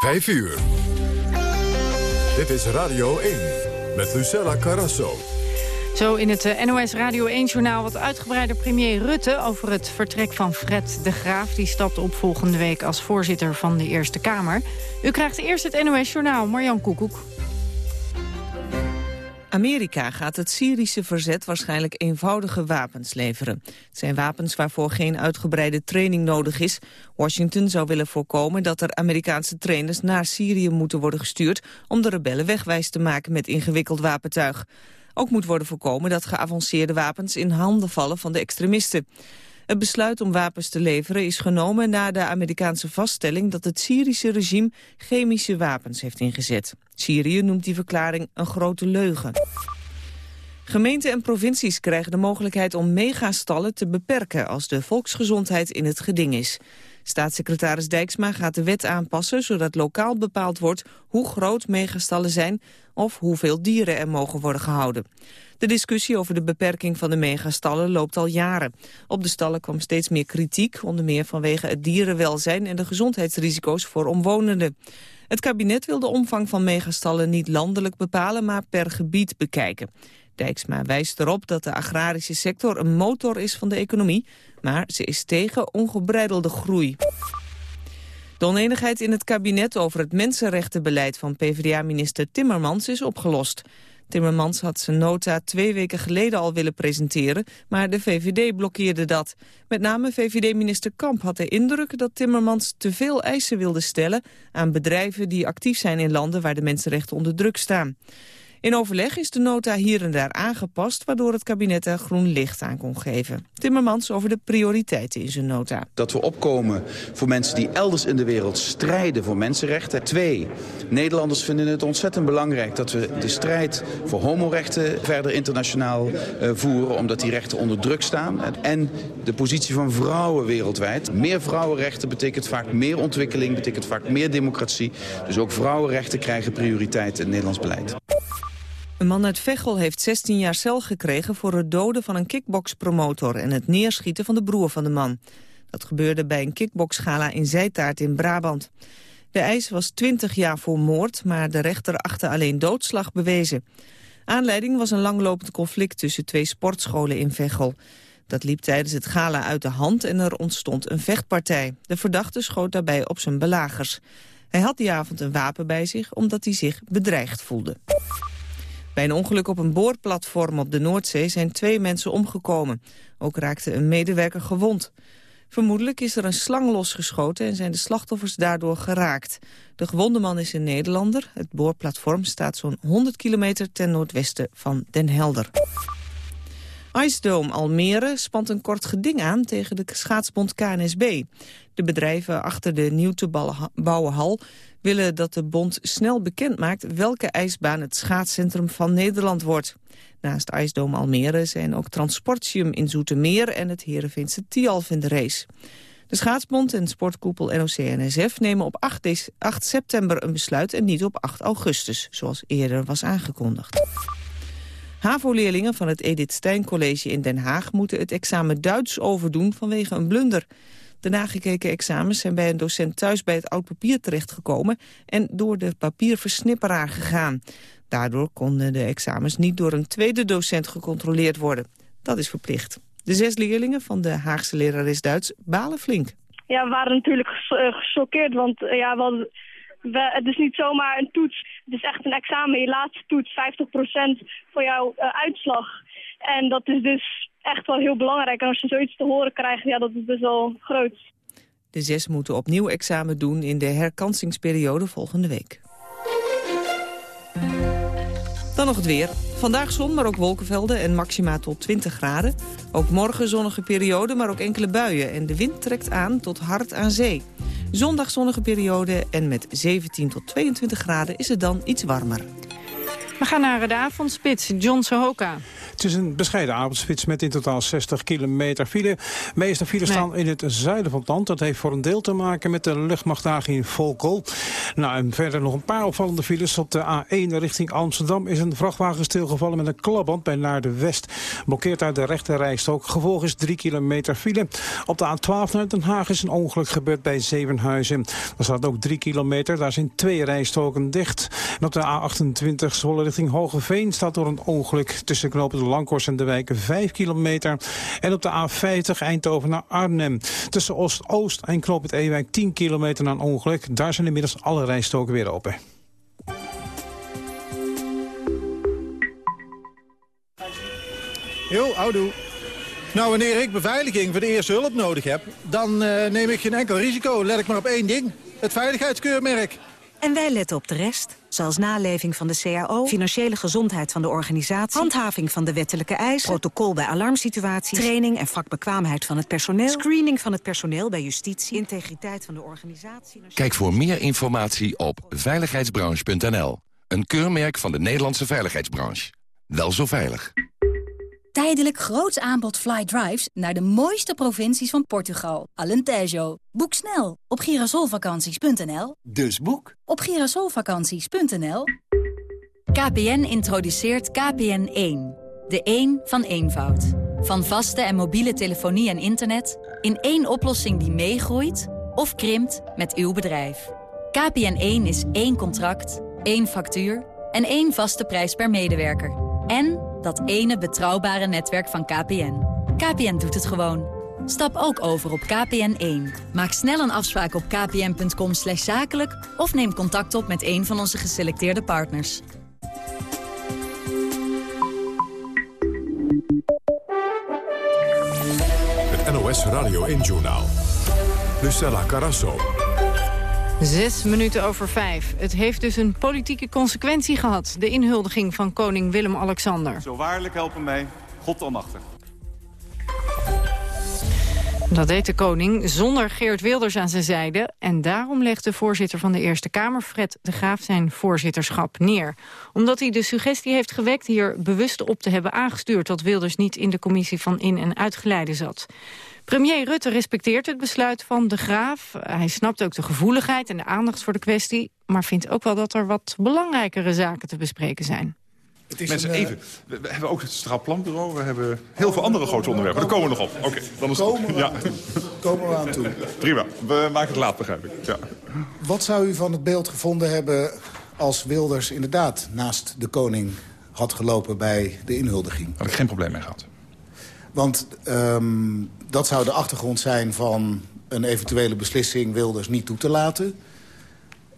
5 uur. Dit is Radio 1 met Lucella Carrasso. Zo in het eh, NOS Radio 1-journaal wat uitgebreider premier Rutte... over het vertrek van Fred de Graaf. Die stapt op volgende week als voorzitter van de Eerste Kamer. U krijgt eerst het NOS-journaal, Marjan Koekoek. Amerika gaat het Syrische verzet waarschijnlijk eenvoudige wapens leveren. Het zijn wapens waarvoor geen uitgebreide training nodig is. Washington zou willen voorkomen dat er Amerikaanse trainers naar Syrië moeten worden gestuurd... om de rebellen wegwijs te maken met ingewikkeld wapentuig. Ook moet worden voorkomen dat geavanceerde wapens in handen vallen van de extremisten. Het besluit om wapens te leveren is genomen na de Amerikaanse vaststelling dat het Syrische regime chemische wapens heeft ingezet. Syrië noemt die verklaring een grote leugen. Gemeenten en provincies krijgen de mogelijkheid om megastallen te beperken als de volksgezondheid in het geding is. Staatssecretaris Dijksma gaat de wet aanpassen zodat lokaal bepaald wordt hoe groot megastallen zijn of hoeveel dieren er mogen worden gehouden. De discussie over de beperking van de megastallen loopt al jaren. Op de stallen kwam steeds meer kritiek, onder meer vanwege het dierenwelzijn en de gezondheidsrisico's voor omwonenden. Het kabinet wil de omvang van megastallen niet landelijk bepalen, maar per gebied bekijken. Dijksma wijst erop dat de agrarische sector een motor is van de economie, maar ze is tegen ongebreidelde groei. De oneenigheid in het kabinet over het mensenrechtenbeleid van PvdA-minister Timmermans is opgelost. Timmermans had zijn nota twee weken geleden al willen presenteren, maar de VVD blokkeerde dat. Met name VVD-minister Kamp had de indruk dat Timmermans te veel eisen wilde stellen aan bedrijven die actief zijn in landen waar de mensenrechten onder druk staan. In overleg is de nota hier en daar aangepast... waardoor het kabinet er groen licht aan kon geven. Timmermans over de prioriteiten in zijn nota. Dat we opkomen voor mensen die elders in de wereld strijden voor mensenrechten. Twee, Nederlanders vinden het ontzettend belangrijk... dat we de strijd voor homorechten verder internationaal uh, voeren... omdat die rechten onder druk staan. En de positie van vrouwen wereldwijd. Meer vrouwenrechten betekent vaak meer ontwikkeling... betekent vaak meer democratie. Dus ook vrouwenrechten krijgen prioriteit in het Nederlands beleid. Een man uit Veghel heeft 16 jaar cel gekregen voor het doden van een kickboxpromotor en het neerschieten van de broer van de man. Dat gebeurde bij een kickboxgala in Zijtaart in Brabant. De eis was 20 jaar voor moord, maar de rechter achtte alleen doodslag bewezen. Aanleiding was een langlopend conflict tussen twee sportscholen in Veghel. Dat liep tijdens het gala uit de hand en er ontstond een vechtpartij. De verdachte schoot daarbij op zijn belagers. Hij had die avond een wapen bij zich omdat hij zich bedreigd voelde. Bij een ongeluk op een boorplatform op de Noordzee zijn twee mensen omgekomen. Ook raakte een medewerker gewond. Vermoedelijk is er een slang losgeschoten en zijn de slachtoffers daardoor geraakt. De gewonde man is een Nederlander. Het boorplatform staat zo'n 100 kilometer ten noordwesten van Den Helder. IJsdoom Almere spant een kort geding aan tegen de schaatsbond KNSB. De bedrijven achter de nieuw te bouwen hal willen dat de bond snel bekend maakt welke ijsbaan het schaatscentrum van Nederland wordt. Naast IJsdoom Almere zijn ook Transportium in Zoetermeer en het Heerenveense Tialf in de race. De schaatsbond en sportkoepel NOC-NSF nemen op 8, 8 september een besluit en niet op 8 augustus, zoals eerder was aangekondigd. HAVO-leerlingen van het Edith Stein College in Den Haag moeten het examen Duits overdoen vanwege een blunder. De nagekeken examens zijn bij een docent thuis bij het oud papier terechtgekomen en door de papierversnipperaar gegaan. Daardoor konden de examens niet door een tweede docent gecontroleerd worden. Dat is verplicht. De zes leerlingen van de Haagse lerares Duits balen flink. Ja, we waren natuurlijk eh, gechoqueerd, want uh, ja, het is niet zomaar een toets. Het is echt een examen. Je laatste toets, 50% voor jouw uh, uitslag. En dat is dus echt wel heel belangrijk. En als je zoiets te horen krijgt, ja, dat is best wel groot. De zes moeten opnieuw examen doen in de herkansingsperiode volgende week. Dan nog het weer. Vandaag zon, maar ook wolkenvelden en maxima tot 20 graden. Ook morgen zonnige periode, maar ook enkele buien. En de wind trekt aan tot hard aan zee. Zondag zonnige periode en met 17 tot 22 graden is het dan iets warmer. We gaan naar de avondspits, John Sohoka. Het is een bescheiden avondspits met in totaal 60 kilometer file. meeste files staan in het zuiden van het land. Dat heeft voor een deel te maken met de luchtmachtdagen in Volkel. Nou, en verder nog een paar opvallende files. Op de A1 richting Amsterdam is een vrachtwagen stilgevallen met een klapband bij naar de West. Blokkeert uit de rechterrijstok. Gevolg is 3 kilometer file. Op de A12 naar Den Haag is een ongeluk gebeurd bij Zevenhuizen. Daar staat ook 3 kilometer. Daar zijn twee rijstoken dicht. En op de A28 Zwolle richting Hogeveen staat door een ongeluk tussen knopen de Lankhorst en de wijken 5 kilometer. En op de A50 Eindhoven naar Arnhem. Tussen Oost-Oost en knoop het Ewijk 10 kilometer na een ongeluk. Daar zijn inmiddels alle rijstoken weer open. Jo, houdoe. Nou, wanneer ik beveiliging voor de eerste hulp nodig heb... dan uh, neem ik geen enkel risico. Let ik maar op één ding. Het veiligheidskeurmerk. En wij letten op de rest, zoals naleving van de CAO... financiële gezondheid van de organisatie... handhaving van de wettelijke eisen... protocol bij alarmsituaties... training en vakbekwaamheid van het personeel... screening van het personeel bij justitie... integriteit van de organisatie... Kijk voor meer informatie op veiligheidsbranche.nl. Een keurmerk van de Nederlandse veiligheidsbranche. Wel zo veilig. Tijdelijk groots aanbod fly drives naar de mooiste provincies van Portugal. Alentejo. Boek snel op girasolvakanties.nl. Dus boek op girasolvakanties.nl. KPN introduceert KPN1. De 1 van eenvoud. Van vaste en mobiele telefonie en internet... in één oplossing die meegroeit of krimpt met uw bedrijf. KPN1 is één contract, één factuur en één vaste prijs per medewerker. En dat ene betrouwbare netwerk van KPN. KPN doet het gewoon. Stap ook over op KPN1. Maak snel een afspraak op kpn.com zakelijk... of neem contact op met een van onze geselecteerde partners. Het NOS Radio 1-journaal. Lucella Carasso. Zes minuten over vijf. Het heeft dus een politieke consequentie gehad. De inhuldiging van koning Willem-Alexander. Zo waarlijk helpen mij, God almachtig. Dat deed de koning zonder Geert Wilders aan zijn zijde. En daarom legt de voorzitter van de Eerste Kamer, Fred de Graaf, zijn voorzitterschap neer. Omdat hij de suggestie heeft gewekt hier bewust op te hebben aangestuurd... dat Wilders niet in de commissie van in- en uitgeleide zat. Premier Rutte respecteert het besluit van de Graaf. Hij snapt ook de gevoeligheid en de aandacht voor de kwestie... maar vindt ook wel dat er wat belangrijkere zaken te bespreken zijn. Mensen, even. We, hebben ook het Straal Planbureau. We hebben heel veel andere grote onderwerpen. Daar komen we nog op. Oké, dan is komen, we, ja. komen we aan toe. Prima. We maken het laat, begrijp ik. Ja. Wat zou u van het beeld gevonden hebben als Wilders inderdaad naast de koning had gelopen bij de inhuldiging? Had ik geen probleem mee gehad. Want um, dat zou de achtergrond zijn van een eventuele beslissing Wilders niet toe te laten.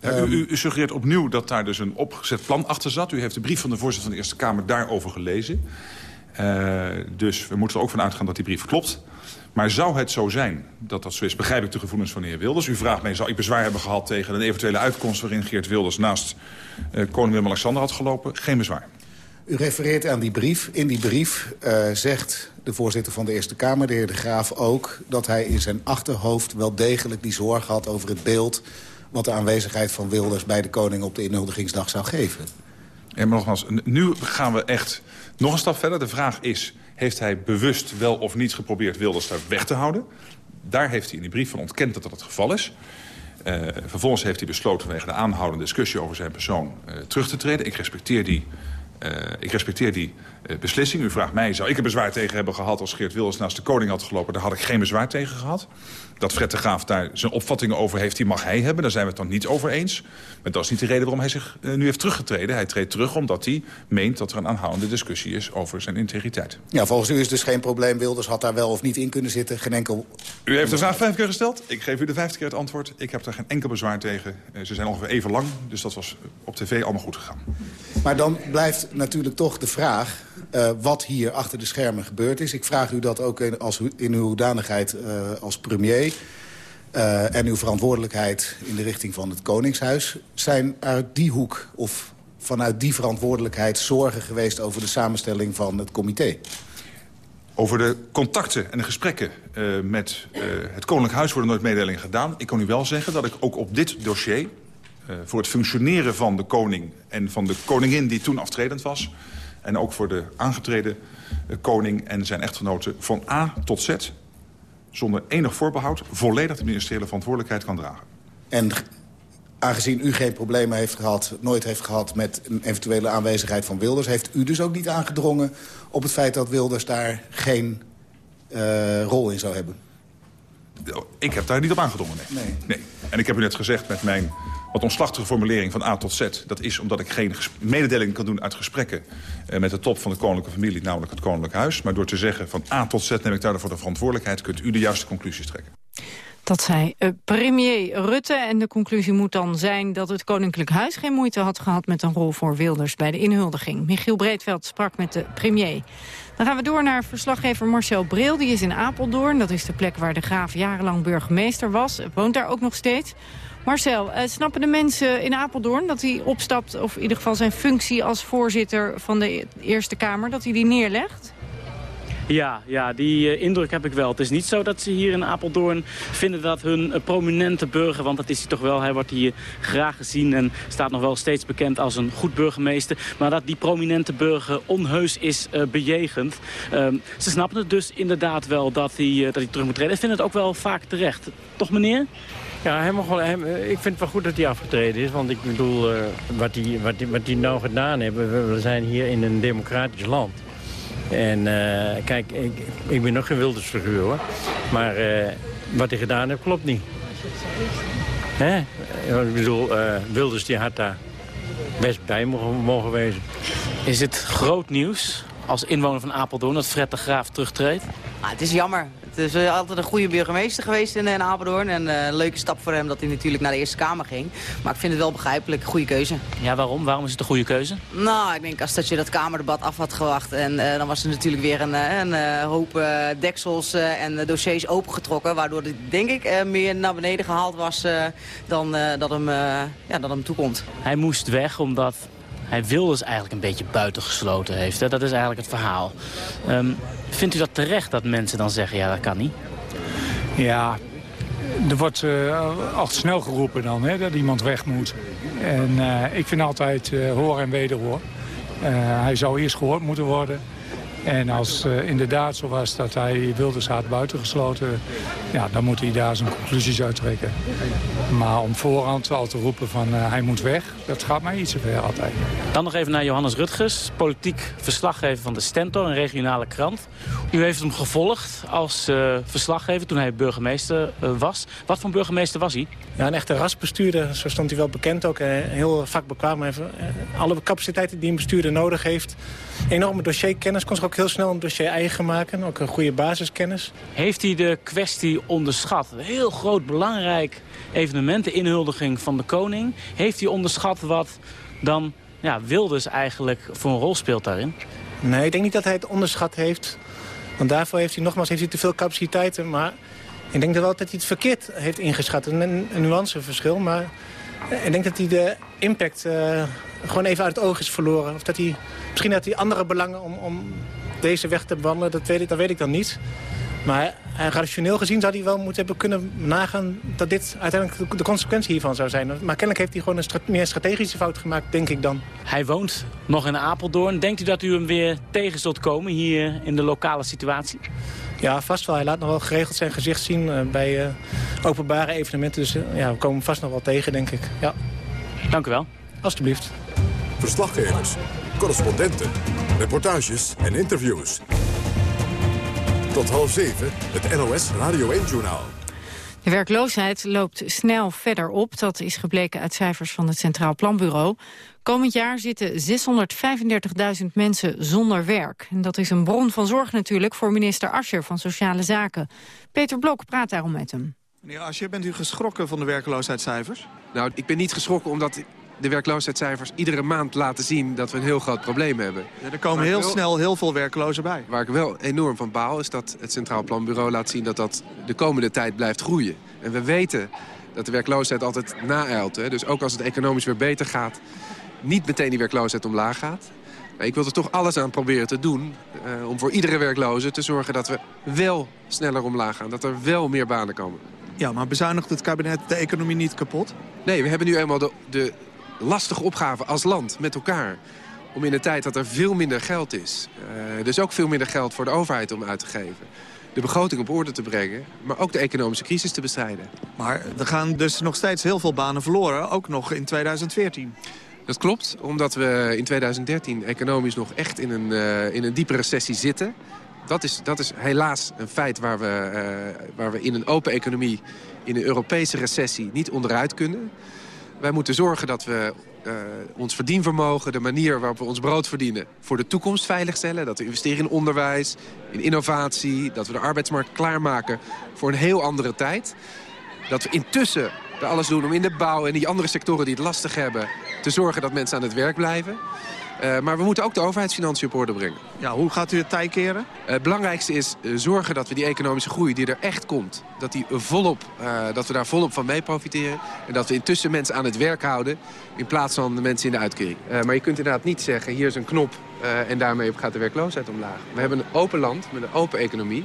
Ja, u, u, suggereert opnieuw dat daar dus een opgezet plan achter zat. U heeft de brief van de voorzitter van de Eerste Kamer daarover gelezen. Uh, dus we moeten er ook van uitgaan dat die brief klopt. Maar zou het zo zijn dat dat zo is, begrijp ik de gevoelens van de heer Wilders. U vraagt mij, zou ik bezwaar hebben gehad tegen een eventuele uitkomst... waarin Geert Wilders naast uh, koning Willem-Alexander had gelopen? Geen bezwaar. U refereert aan die brief. In die brief uh, zegt de voorzitter van de Eerste Kamer, de heer De Graaf, ook... dat hij in zijn achterhoofd wel degelijk die zorg had over het beeld... wat de aanwezigheid van Wilders bij de koning op de inhuldigingsdag zou geven. Ja, maar nogmaals, nu gaan we echt nog een stap verder. De vraag is, heeft hij bewust wel of niet geprobeerd Wilders daar weg te houden? Daar heeft hij in die brief van ontkend dat dat het geval is. Uh, vervolgens heeft hij besloten vanwege de aanhoudende discussie over zijn persoon uh, terug te treden. Ik respecteer die ik respecteer die beslissing. U vraagt mij, zou ik er bezwaar tegen hebben gehad... als Geert Wilders naast de koning had gelopen? Daar had ik geen bezwaar tegen gehad. Dat Fred de Graaf daar zijn opvattingen over heeft, die mag hij hebben. Daar zijn we het dan niet over eens. Maar dat is niet de reden waarom hij zich uh, nu heeft teruggetreden. Hij treedt terug omdat hij meent dat er een aanhoudende discussie is... over zijn integriteit. Ja, volgens u is dus geen probleem. Wilders had daar wel of niet in kunnen zitten. Geen enkel... U heeft de vraag vijf keer gesteld. Ik geef u de vijfde keer het antwoord. Ik heb daar geen enkel bezwaar tegen. ze zijn ongeveer even lang, dus dat was op tv allemaal goed gegaan. Maar dan blijft natuurlijk toch de vraag uh, wat hier achter de schermen gebeurd is. Ik vraag u dat ook in, als, in uw hoedanigheid uh, als premier... Uh, en uw verantwoordelijkheid in de richting van het Koningshuis. Zijn uit die hoek of vanuit die verantwoordelijkheid zorgen geweest... over de samenstelling van het comité? Over de contacten en de gesprekken met het Koninklijk Huis worden nooit mededelingen gedaan. Ik kan u wel zeggen dat ik ook op dit dossier... Voor het functioneren van de koning en van de koningin die toen aftredend was... en ook voor de aangetreden koning en zijn echtgenoten van A tot Z... zonder enig voorbehoud volledig de ministeriële verantwoordelijkheid kan dragen. En aangezien u geen problemen heeft gehad, nooit heeft gehad... met een eventuele aanwezigheid van Wilders... heeft u dus ook niet aangedrongen op het feit dat Wilders daar geen uh, rol in zou hebben? Ik heb daar niet op aangedrongen, nee. nee. nee. En ik heb u net gezegd met mijn wat omslachtige formulering van A tot Z... dat is omdat ik geen mededeling kan doen uit gesprekken... Eh, met de top van de koninklijke familie, namelijk het koninklijk huis. Maar door te zeggen van A tot Z neem ik daarvoor de verantwoordelijkheid... kunt u de juiste conclusies trekken. Dat zei uh, premier Rutte. En de conclusie moet dan zijn dat het Koninklijk Huis geen moeite had gehad met een rol voor Wilders bij de inhuldiging. Michiel Breedveld sprak met de premier. Dan gaan we door naar verslaggever Marcel Bril. Die is in Apeldoorn. Dat is de plek waar de graaf jarenlang burgemeester was. Woont daar ook nog steeds. Marcel, uh, snappen de mensen in Apeldoorn dat hij opstapt... of in ieder geval zijn functie als voorzitter van de Eerste Kamer... dat hij die neerlegt? Ja, ja, die uh, indruk heb ik wel. Het is niet zo dat ze hier in Apeldoorn vinden dat hun uh, prominente burger... want dat is hij toch wel, hij wordt hier graag gezien... en staat nog wel steeds bekend als een goed burgemeester... maar dat die prominente burger onheus is bejegend. Ehm, ze snappen het dus inderdaad wel dat hij, dat hij terug moet treden. En vinden het ook wel vaak terecht. Toch meneer? Ja, helemaal gewoon, hem, ik vind het wel goed dat hij afgetreden is. Want ik bedoel, uh, wat hij wat die, wat die nou gedaan hebben... we zijn hier in een democratisch land. En uh, kijk, ik, ik ben nog geen Wildersfiguur hoor. Maar uh, wat hij gedaan heeft, klopt niet. Hè? Ik bedoel, Wilders die had daar best bij mogen, mogen wezen. Is het groot nieuws als inwoner van Apeldoorn dat Fred de Graaf terugtreedt? Ah, het is jammer. Het is altijd een goede burgemeester geweest in, in Apeldoorn. En uh, een leuke stap voor hem dat hij natuurlijk naar de Eerste Kamer ging. Maar ik vind het wel begrijpelijk. Goede keuze. Ja, waarom? Waarom is het een goede keuze? Nou, ik denk als dat je dat Kamerdebat af had gewacht. En uh, dan was er natuurlijk weer een, eh, een hoop deksels en dossiers opengetrokken. Waardoor het denk ik meer naar beneden gehaald was dan, dat, hem, ja, dat hem toekomt. Hij moest weg omdat hij Wilders eigenlijk een beetje buitengesloten heeft. Dat is eigenlijk het verhaal. Um, vindt u dat terecht dat mensen dan zeggen, ja dat kan niet? Ja, er wordt uh, al snel geroepen dan, hè, dat iemand weg moet. En uh, ik vind altijd uh, hoor en wederhoor. hij zou eerst gehoord moeten worden. En als uh, inderdaad zo was dat hij Wilders had buitengesloten... Ja, dan moet hij daar zijn conclusies uittrekken. Maar om voorhand al te roepen van uh, hij moet weg... dat gaat mij iets te ver altijd. Dan nog even naar Johannes Rutgers, politiek verslaggever van de Stentor... een regionale krant. U heeft hem gevolgd als uh, verslaggever toen hij burgemeester was. Wat voor burgemeester was hij? Ja, een echte rasbestuurder. Zo stond hij wel bekend ook. heel vakbekwaam. Alle capaciteiten die een bestuurder nodig heeft. Enorme dossierkennis. Kon zich ook heel snel een dossier eigen maken. Ook een goede basiskennis. Heeft hij de kwestie onderschat? Een heel groot, belangrijk evenement. De inhuldiging van de koning. Heeft hij onderschat wat dan ja, Wilders eigenlijk voor een rol speelt daarin? Nee, ik denk niet dat hij het onderschat heeft. Want daarvoor heeft hij nogmaals heeft hij te veel capaciteiten. Maar ik denk wel dat hij het verkeerd heeft ingeschat. Een, een nuanceverschil, maar ik denk dat hij de impact uh, gewoon even uit het oog is verloren. Of dat hij, misschien had hij andere belangen om, om deze weg te wandelen. Dat weet, ik, dat weet ik dan niet. Maar rationeel gezien zou hij wel moeten hebben kunnen nagaan... dat dit uiteindelijk de consequentie hiervan zou zijn. Maar kennelijk heeft hij gewoon een meer strategische fout gemaakt, denk ik dan. Hij woont nog in Apeldoorn. Denkt u dat u hem weer tegen zult komen hier in de lokale situatie? Ja, vast wel. Hij laat nog wel geregeld zijn gezicht zien uh, bij uh, openbare evenementen. Dus uh, ja, we komen vast nog wel tegen, denk ik. Ja. Dank u wel. Alsjeblieft. Verslaggevers, correspondenten, reportages en interviews. Tot half zeven, het NOS Radio 1-journaal. De werkloosheid loopt snel verder op. Dat is gebleken uit cijfers van het Centraal Planbureau. Komend jaar zitten 635.000 mensen zonder werk. En dat is een bron van zorg natuurlijk voor minister Ascher van Sociale Zaken. Peter Blok praat daarom met hem. Meneer Ascher, bent u geschrokken van de werkloosheidscijfers? Nou, ik ben niet geschrokken omdat de werkloosheidscijfers iedere maand laten zien dat we een heel groot probleem hebben. Ja, er komen heel snel heel veel werklozen bij. Waar ik wel enorm van baal is dat het Centraal Planbureau laat zien dat dat de komende tijd blijft groeien. En we weten dat de werkloosheid altijd naeilt. Hè? Dus ook als het economisch weer beter gaat, niet meteen die werkloosheid omlaag gaat. Maar ik wil er toch alles aan proberen te doen uh, om voor iedere werkloze te zorgen dat we wel sneller omlaag gaan. Dat er wel meer banen komen. Ja, maar bezuinigt het kabinet de economie niet kapot? Nee, we hebben nu eenmaal de, de lastige opgave als land met elkaar. Om in een tijd dat er veel minder geld is. Uh, dus ook veel minder geld voor de overheid om uit te geven. de begroting op orde te brengen... maar ook de economische crisis te bestrijden. Maar er gaan dus nog steeds heel veel banen verloren, ook nog in 2014. Dat klopt, omdat we in 2013 economisch nog echt in een, uh, in een diepe recessie zitten. Dat is, dat is helaas een feit waar we, uh, waar we in een open economie... in een Europese recessie niet onderuit kunnen. Wij moeten zorgen dat we uh, ons verdienvermogen, de manier waarop we ons brood verdienen... voor de toekomst veiligstellen. Dat we investeren in onderwijs, in innovatie. Dat we de arbeidsmarkt klaarmaken voor een heel andere tijd. Dat we intussen er alles doen om in de bouw en die andere sectoren die het lastig hebben... te zorgen dat mensen aan het werk blijven. Uh, maar we moeten ook de overheidsfinanciën op orde brengen. Ja, hoe gaat u het tij keren? Uh, het belangrijkste is uh, zorgen dat we die economische groei die er echt komt... Dat, die volop, dat we daar volop van mee profiteren. En dat we intussen mensen aan het werk houden... in plaats van de mensen in de uitkering. maar je kunt inderdaad niet zeggen, hier is een knop... en daarmee gaat de werkloosheid omlaag. We hebben een open land met een open economie.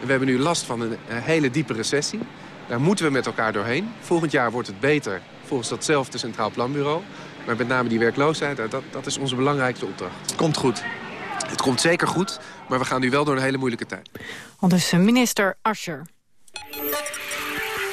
En we hebben nu last van een hele diepe recessie. Daar moeten we met elkaar doorheen. Volgend jaar wordt het beter volgens datzelfde Centraal Planbureau. Maar met name die werkloosheid, dat, dat is onze belangrijkste opdracht. Het komt goed. Het komt zeker goed, maar we gaan nu wel door een hele moeilijke tijd. Al dus minister Ascher.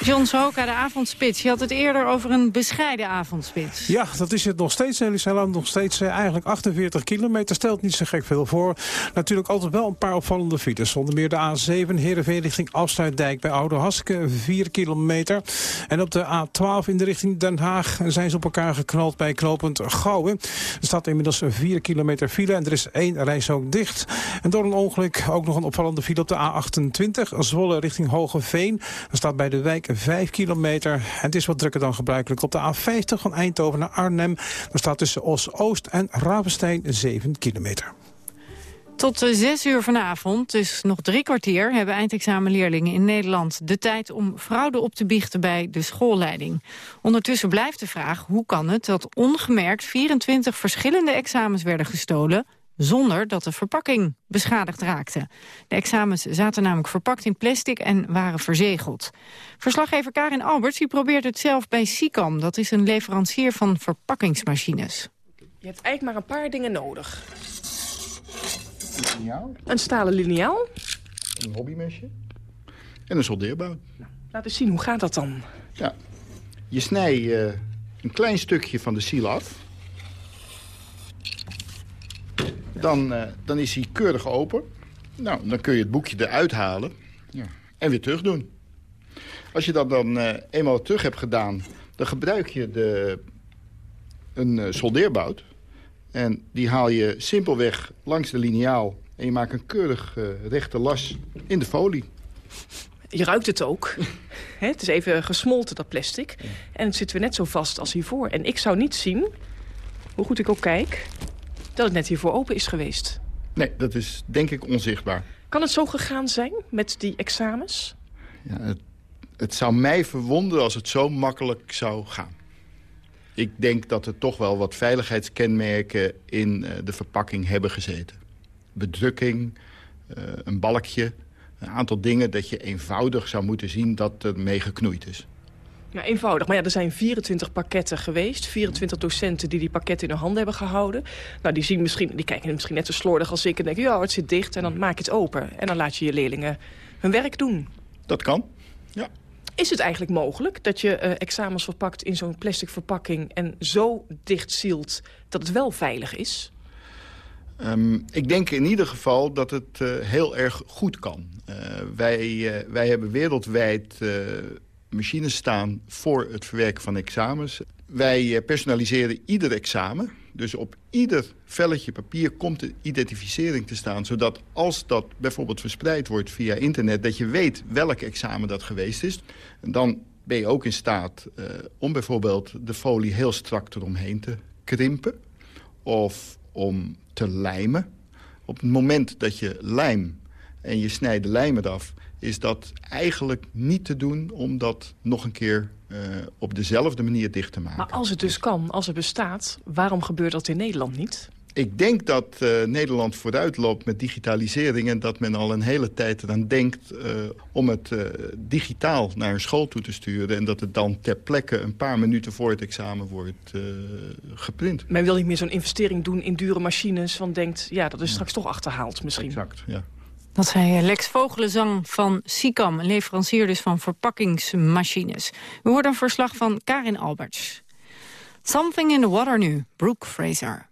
John Sohoka, de avondspits. Je had het eerder over een bescheiden avondspits. Ja, dat is het nog steeds, Elisabeth. Nog steeds eh, eigenlijk 48 kilometer. Stelt niet zo gek veel voor. Natuurlijk altijd wel een paar opvallende files. Zonder meer de A7, Heerenveen richting Afsluitdijk bij Oude Haske. 4 kilometer. En op de A12 in de richting Den Haag zijn ze op elkaar geknald bij knooppunt Gouwen. Er staat inmiddels 4 kilometer file en er is één reis ook dicht. En door een ongeluk ook nog een opvallende file op de A28. Zwolle richting Hogeveen. Er staat bij de wijk 5 kilometer. Het is wat drukker dan gebruikelijk op de A50 van Eindhoven naar Arnhem. Daar staat tussen Os-Oost en Ravenstein 7 kilometer. Tot 6 uur vanavond, dus nog drie kwartier... hebben eindexamenleerlingen in Nederland de tijd om fraude op te biechten bij de schoolleiding. Ondertussen blijft de vraag hoe kan het dat ongemerkt 24 verschillende examens werden gestolen zonder dat de verpakking beschadigd raakte. De examens zaten namelijk verpakt in plastic en waren verzegeld. Verslaggever Karin Alberts die probeert het zelf bij SICAM. Dat is een leverancier van verpakkingsmachines. Je hebt eigenlijk maar een paar dingen nodig. Lineaal. Een stalen liniaal. Een hobbymesje. En een soldeerbout. Nou, laat eens zien, hoe gaat dat dan? Ja, je snijdt uh, een klein stukje van de ziel af dan, uh, dan is hij keurig open. Nou, dan kun je het boekje eruit halen ja. en weer terug doen. Als je dat dan uh, eenmaal terug hebt gedaan, dan gebruik je de, een uh, soldeerbout. En die haal je simpelweg langs de liniaal en je maakt een keurig rechte las in de folie. Je ruikt het ook. het is even gesmolten, dat plastic. En het zit weer net zo vast als hiervoor. En ik zou niet zien, hoe goed ik ook kijk dat het net hiervoor open is geweest. Nee, dat is denk ik onzichtbaar. Kan het zo gegaan zijn met die examens? Ja, het, het zou mij verwonderen als het zo makkelijk zou gaan. Ik denk dat er toch wel wat veiligheidskenmerken in uh, de verpakking hebben gezeten. Bedrukking, uh, een balkje, een aantal dingen dat je eenvoudig zou moeten zien dat er mee geknoeid is. Ja, eenvoudig. Maar ja, er zijn 24 pakketten geweest. 24 docenten die die pakketten in hun handen hebben gehouden. Nou, die, zien misschien, die kijken misschien net zo slordig als ik en denken... ja, het zit dicht en dan maak je het open. En dan laat je je leerlingen hun werk doen. Dat kan, ja. Is het eigenlijk mogelijk dat je uh, examens verpakt in zo'n plastic verpakking... en zo dicht zielt dat het wel veilig is? Um, ik denk in ieder geval dat het uh, heel erg goed kan. Uh, wij, wij hebben wereldwijd machines staan voor het verwerken van examens. Wij eh, personaliseren ieder examen. Dus op ieder velletje papier komt de identificering te staan... zodat als dat bijvoorbeeld verspreid wordt via internet... dat je weet welk examen dat geweest is. Dan ben je ook in staat uh, om bijvoorbeeld de folie heel strak eromheen te krimpen. Of om te lijmen. Op het moment dat je lijm en je snijdt de lijm eraf is dat eigenlijk niet te doen om dat nog een keer uh, op dezelfde manier dicht te maken. Maar als het dus kan, als het bestaat, waarom gebeurt dat in Nederland niet? Ik denk dat uh, Nederland vooruit loopt met digitalisering... en dat men al een hele tijd eraan denkt uh, om het uh, digitaal naar een school toe te sturen... en dat het dan ter plekke een paar minuten voor het examen wordt geprint. Men wil niet meer zo'n investering doen in dure machines... want denkt, ja, dat is straks toch achterhaald misschien. Exact, ja. Dat zei Lex Vogelenzang van SICAM, leverancier dus van verpakkingsmachines. We hoorden een verslag van Karin Alberts. Something in the Water nu, Brooke Fraser.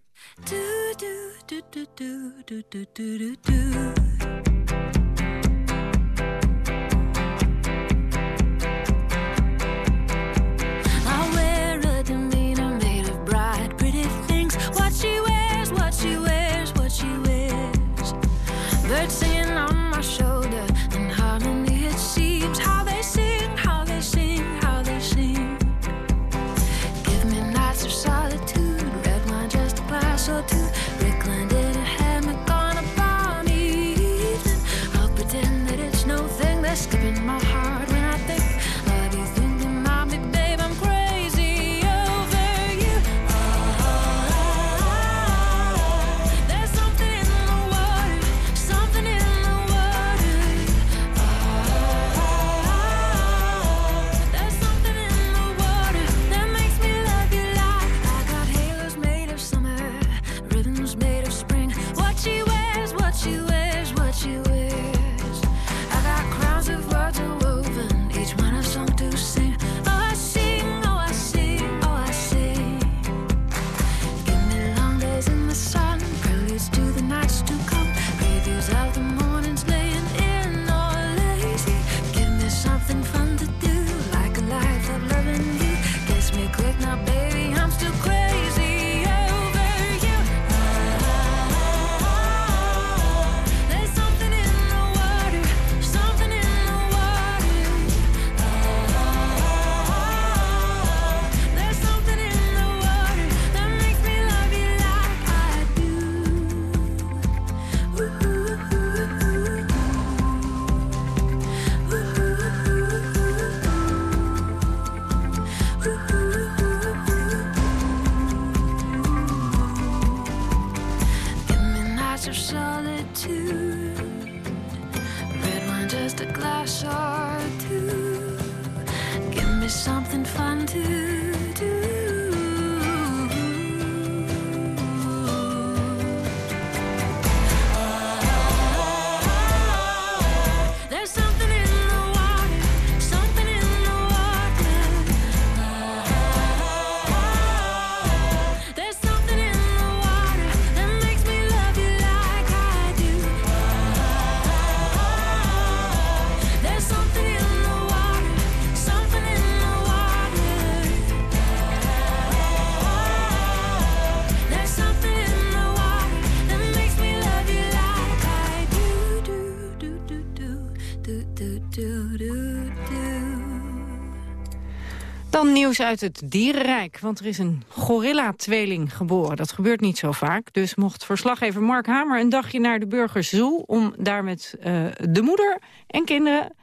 Dan nieuws uit het dierenrijk, want er is een gorilla-tweeling geboren. Dat gebeurt niet zo vaak, dus mocht verslaggever Mark Hamer... een dagje naar de Burgers Zoo om daar met uh, de moeder en kinderen...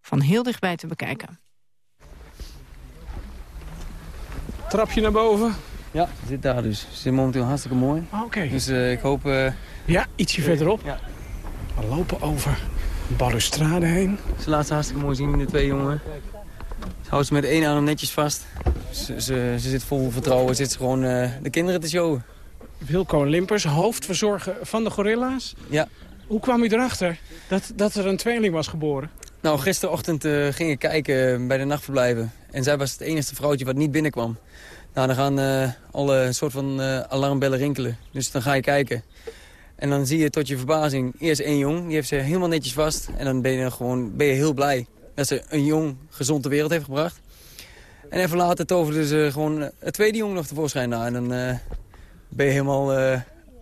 van heel dichtbij te bekijken. Trapje naar boven? Ja, zit daar dus. Ze zit momenteel hartstikke mooi. Oké. Okay. Dus uh, ik hoop... Uh, ja, ietsje verderop. Ja. We lopen over balustrade heen. Ze laat ze hartstikke mooi zien, de twee jongen. Ze houdt ze met één arm netjes vast. Ze, ze, ze zit vol vertrouwen, zit ze gewoon uh, de kinderen te showen. Wilco Limpers, hoofdverzorger van de gorilla's. Ja. Hoe kwam u erachter dat, dat er een tweeling was geboren? Nou, gisterochtend uh, ging ik kijken bij de nachtverblijven. En zij was het enige vrouwtje wat niet binnenkwam. Nou, dan gaan uh, alle soort van alarmbellen rinkelen. Dus dan ga je kijken. En dan zie je tot je verbazing eerst één jong. Die heeft ze helemaal netjes vast. En dan ben je, gewoon, ben je heel blij dat ze een jong gezond ter wereld heeft gebracht. En even later toverde ze gewoon het tweede jong nog tevoorschijn na. En dan uh, ben je helemaal uh,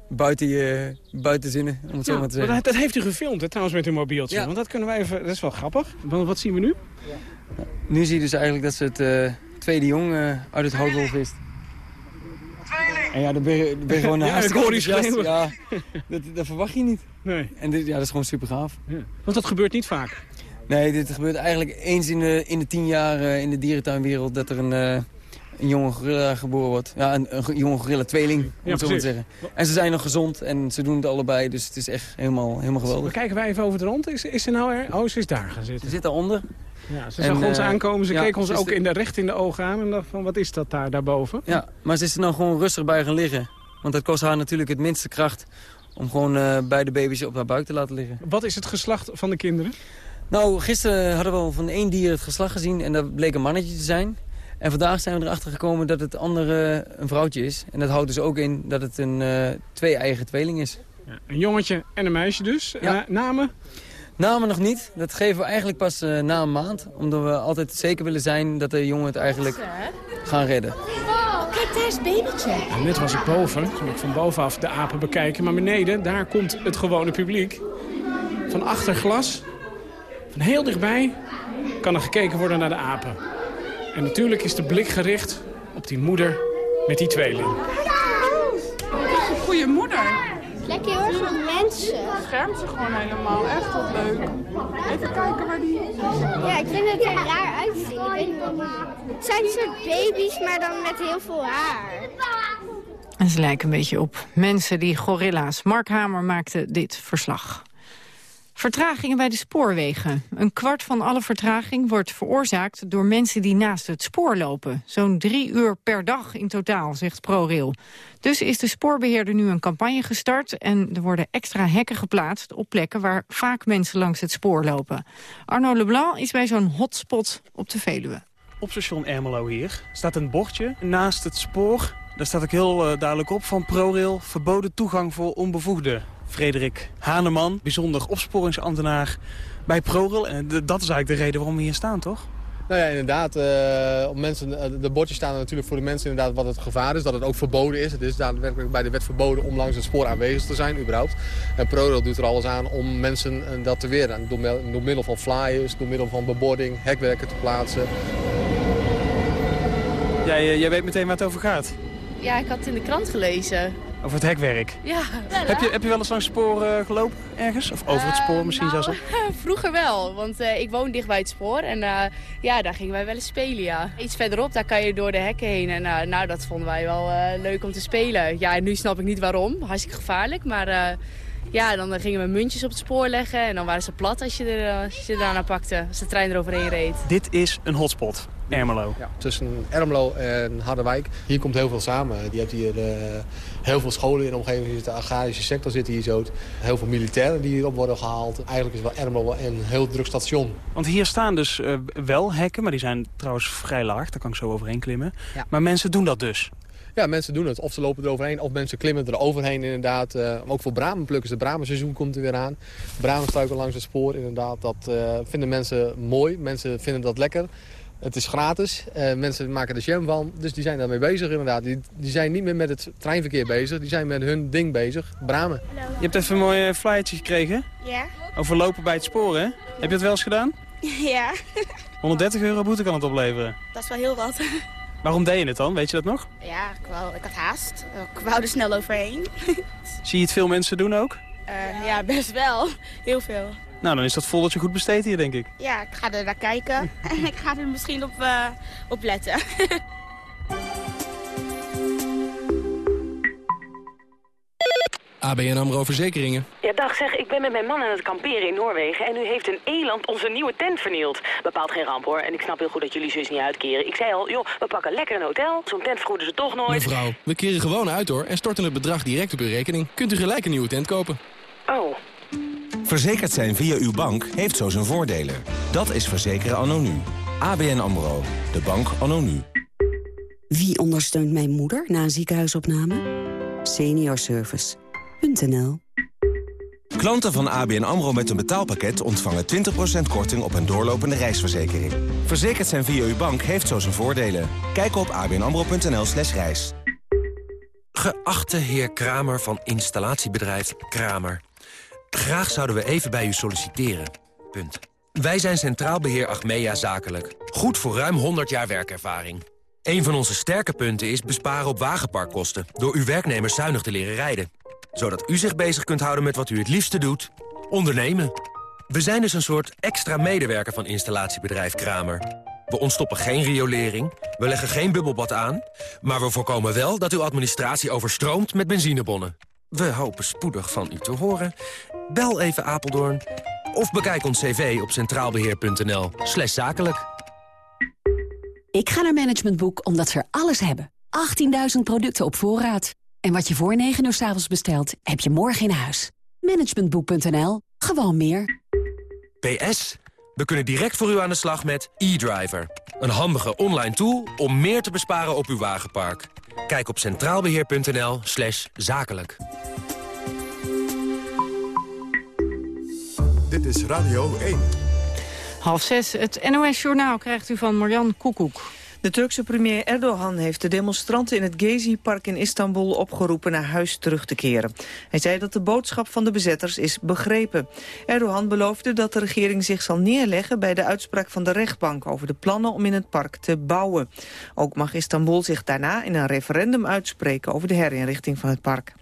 buiten je buiten zinnen, om het ja, zo maar te zeggen. Dat, dat, heeft u gefilmd, hè, trouwens, met uw mobieltje. Ja. Want dat kunnen wij even... Dat is wel grappig. Want wat zien we nu? Ja. Nu zie je dus eigenlijk dat ze het uh, tweede jong uit het houtwolf is. En ja, dan ben je, dan ben je gewoon ja, hartstikke Ja, dat, dat, verwacht je niet. Nee. En dit, ja, dat is gewoon super gaaf. Ja. Want dat gebeurt niet vaak. Nee, dit gebeurt eigenlijk eens in de, in de tien jaar uh, in de dierentuinwereld... dat er een, uh, een jonge gorilla geboren wordt. Ja, een, een jonge gorilla tweeling, om het zo maar te zeggen. En ze zijn nog gezond en ze doen het allebei, dus het is echt helemaal, helemaal geweldig. We kijken wij even over de rond. Is, is ze nou er? Oh, ze is daar gaan zitten. Ze zit daaronder. Ja, ze zag en, ons uh, aankomen, ze ja, keek ons ook de... in de, recht in de ogen aan... en dacht van, wat is dat daar daarboven? Ja, maar ze is er nou gewoon rustig bij gaan liggen. Want dat kost haar natuurlijk het minste kracht Om gewoon bij de baby's op haar buik te laten liggen. Wat is het geslacht van de kinderen? Nou, gisteren hadden we al van één dier het geslacht gezien en dat bleek een mannetje te zijn. En vandaag zijn we erachter gekomen dat het andere een vrouwtje is. En dat houdt dus ook in dat het een uh, twee-eigen tweeling is. Ja, een jongetje en een meisje dus. Ja. Uh, namen? Namen nog niet. Dat geven we eigenlijk pas uh, na een maand. Omdat we altijd zeker willen zijn dat de jongen het eigenlijk gaan redden. Wow, kijk, daar is babytje. En net was ik boven. Kon ik van bovenaf de apen bekijken. Maar beneden, daar komt het gewone publiek. Van achter glas van heel dichtbij kan er gekeken worden naar de apen. En natuurlijk is de blik gericht op die moeder met die tweeling. Goeie moeder. Lekker heel erg met mensen. Schermt ze gewoon helemaal. Echt wat leuk. Even kijken waar die is. Ja, ik vind het er raar uitzien. Ik weet niet waarom. Het zijn soort baby's, maar dan met heel veel haar. En ze lijken een beetje op mensen die gorilla's. Mark Hamer maakte dit verslag. Vertragingen bij de spoorwegen. Een kwart van alle vertraging wordt veroorzaakt door mensen die naast het spoor lopen. Zo'n drie uur per dag in totaal, zegt ProRail. Dus is de spoorbeheerder nu een campagne gestart... en er worden extra hekken geplaatst op plekken waar vaak mensen langs het spoor lopen. Arno Leblanc is bij zo'n hotspot op de Veluwe. Op station Ermelo hier staat een bordje naast het spoor. Daar staat ook heel uh, duidelijk op van ProRail... verboden toegang voor onbevoegden. Frederik Haneman, bijzonder opsporingsambtenaar bij ProRail. En dat is eigenlijk de reden waarom we hier staan, toch? Nou ja, inderdaad. Uh, op mensen, de bordjes staan er natuurlijk voor de mensen inderdaad wat het gevaar is. Dat het ook verboden is. Het is daadwerkelijk bij de wet verboden om langs het spoor aanwezig te zijn, überhaupt. En ProRail doet er alles aan om mensen dat te weren. Door, door middel van flyers, door middel van bebording, hekwerken te plaatsen. Jij, jij weet meteen waar het over gaat? Ja, ik had het in de krant gelezen. Over het hekwerk? Ja. Heb je, heb je wel eens langs het spoor uh, gelopen ergens? Of over het spoor misschien nou, zelfs? Vroeger wel, want ik woon dicht bij het spoor. En ja, daar gingen wij wel eens spelen, ja. Iets verderop, daar kan je door de hekken heen. En nou, dat vonden wij wel leuk om te spelen. Ja, nu snap ik niet waarom. Hartstikke gevaarlijk, maar... ja, dan gingen we muntjes op het spoor leggen en dan waren ze plat als je, er, als je daarna pakte. Als de trein eroverheen reed. Dit is een hotspot. Ermelo. Ja, tussen Ermelo en Harderwijk. Hier komt heel veel samen. Je hebt hier uh, heel veel scholen in de omgeving. De agrarische sector zit hier zo. Heel veel militairen die hierop worden gehaald. Eigenlijk is wel Ermelo een heel druk station. Want hier staan dus uh, wel hekken, maar die zijn trouwens vrij laag. Daar kan ik zo overheen klimmen. Ja. Maar mensen doen dat dus. Ja, mensen doen het. Of ze lopen eroverheen, of mensen klimmen er overheen inderdaad. Uh, ook voor bramenplukkers, de bramenseizoen komt er weer aan. Bramenstruiken langs het spoor inderdaad. Dat uh, vinden mensen mooi. Mensen vinden dat lekker. Het is gratis. Uh, mensen maken er jam van. Dus die zijn daarmee bezig inderdaad. Die, die zijn niet meer met het treinverkeer bezig. Die zijn met hun ding bezig. Bramen. Hallo. Je hebt even een mooi flyertje gekregen. Ja. Over lopen bij het spoor, hè? Heb je het wel eens gedaan? Ja. 130 euro boete kan het opleveren. Dat is wel heel wat. Waarom deed je het dan? Weet je dat nog? Ja, ik, wou, ik had haast. Ik wou er snel overheen. Zie je het veel mensen doen ook? Uh, ja, best wel. Heel veel. Nou, dan is dat foldertje goed besteed hier, denk ik. Ja, ik ga er naar kijken. en ik ga er misschien op, uh, op letten. ABN AMRO Verzekeringen. Ja, dag zeg, ik ben met mijn man aan het kamperen in Noorwegen... en nu heeft een eland onze nieuwe tent vernield. Bepaalt geen ramp, hoor. En ik snap heel goed dat jullie zus niet uitkeren. Ik zei al, joh, we pakken lekker een hotel. Zo'n tent vergoeden ze toch nooit. Mevrouw, we keren gewoon uit, hoor. En storten het bedrag direct op uw rekening. Kunt u gelijk een nieuwe tent kopen. Oh. Verzekerd zijn via uw bank heeft zo zijn voordelen. Dat is verzekeren anno nu. ABN AMRO. De bank anno nu. Wie ondersteunt mijn moeder na een ziekenhuisopname? Seniorservice.nl Klanten van ABN AMRO met een betaalpakket ontvangen 20% korting op een doorlopende reisverzekering. Verzekerd zijn via uw bank heeft zo zijn voordelen. Kijk op abnamro.nl slash reis. Geachte heer Kramer van installatiebedrijf Kramer. Graag zouden we even bij u solliciteren. Punt. Wij zijn Centraal Beheer Achmea Zakelijk. Goed voor ruim 100 jaar werkervaring. Een van onze sterke punten is besparen op wagenparkkosten... door uw werknemers zuinig te leren rijden. Zodat u zich bezig kunt houden met wat u het liefste doet. Ondernemen. We zijn dus een soort extra medewerker van installatiebedrijf Kramer. We ontstoppen geen riolering, we leggen geen bubbelbad aan... maar we voorkomen wel dat uw administratie overstroomt met benzinebonnen. We hopen spoedig van u te horen. Bel even Apeldoorn of bekijk ons cv op centraalbeheer.nl slash zakelijk. Ik ga naar Management Boek omdat ze er alles hebben. 18.000 producten op voorraad. En wat je voor 9 uur s avonds bestelt, heb je morgen in huis. Managementboek.nl. Gewoon meer. PS, we kunnen direct voor u aan de slag met e-driver. Een handige online tool om meer te besparen op uw wagenpark. Kijk op centraalbeheer.nl slash zakelijk. Dit is Radio 1. Half zes, het NOS-journaal krijgt u van Marjan Koekoek. De Turkse premier Erdogan heeft de demonstranten in het Gezi-park in Istanbul opgeroepen naar huis terug te keren. Hij zei dat de boodschap van de bezetters is begrepen. Erdogan beloofde dat de regering zich zal neerleggen bij de uitspraak van de rechtbank over de plannen om in het park te bouwen. Ook mag Istanbul zich daarna in een referendum uitspreken over de herinrichting van het park.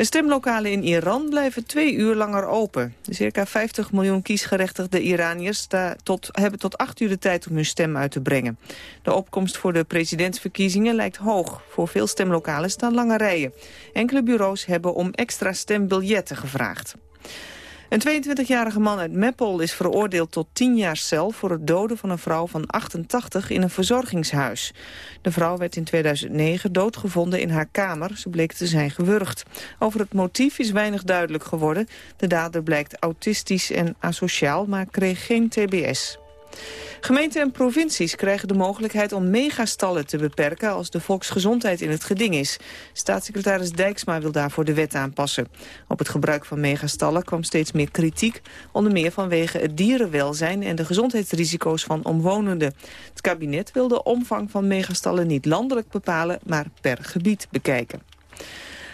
De stemlokalen in Iran blijven twee uur langer open. De circa 50 miljoen kiesgerechtigde Iraniërs tot, hebben tot acht uur de tijd om hun stem uit te brengen. De opkomst voor de presidentsverkiezingen lijkt hoog. Voor veel stemlokalen staan lange rijen. Enkele bureaus hebben om extra stembiljetten gevraagd. Een 22-jarige man uit Meppel is veroordeeld tot 10 jaar cel... voor het doden van een vrouw van 88 in een verzorgingshuis. De vrouw werd in 2009 doodgevonden in haar kamer. Ze bleek te zijn gewurgd. Over het motief is weinig duidelijk geworden. De dader blijkt autistisch en asociaal, maar kreeg geen tbs. Gemeenten en provincies krijgen de mogelijkheid om megastallen te beperken als de volksgezondheid in het geding is. Staatssecretaris Dijksma wil daarvoor de wet aanpassen. Op het gebruik van megastallen kwam steeds meer kritiek, onder meer vanwege het dierenwelzijn en de gezondheidsrisico's van omwonenden. Het kabinet wil de omvang van megastallen niet landelijk bepalen, maar per gebied bekijken.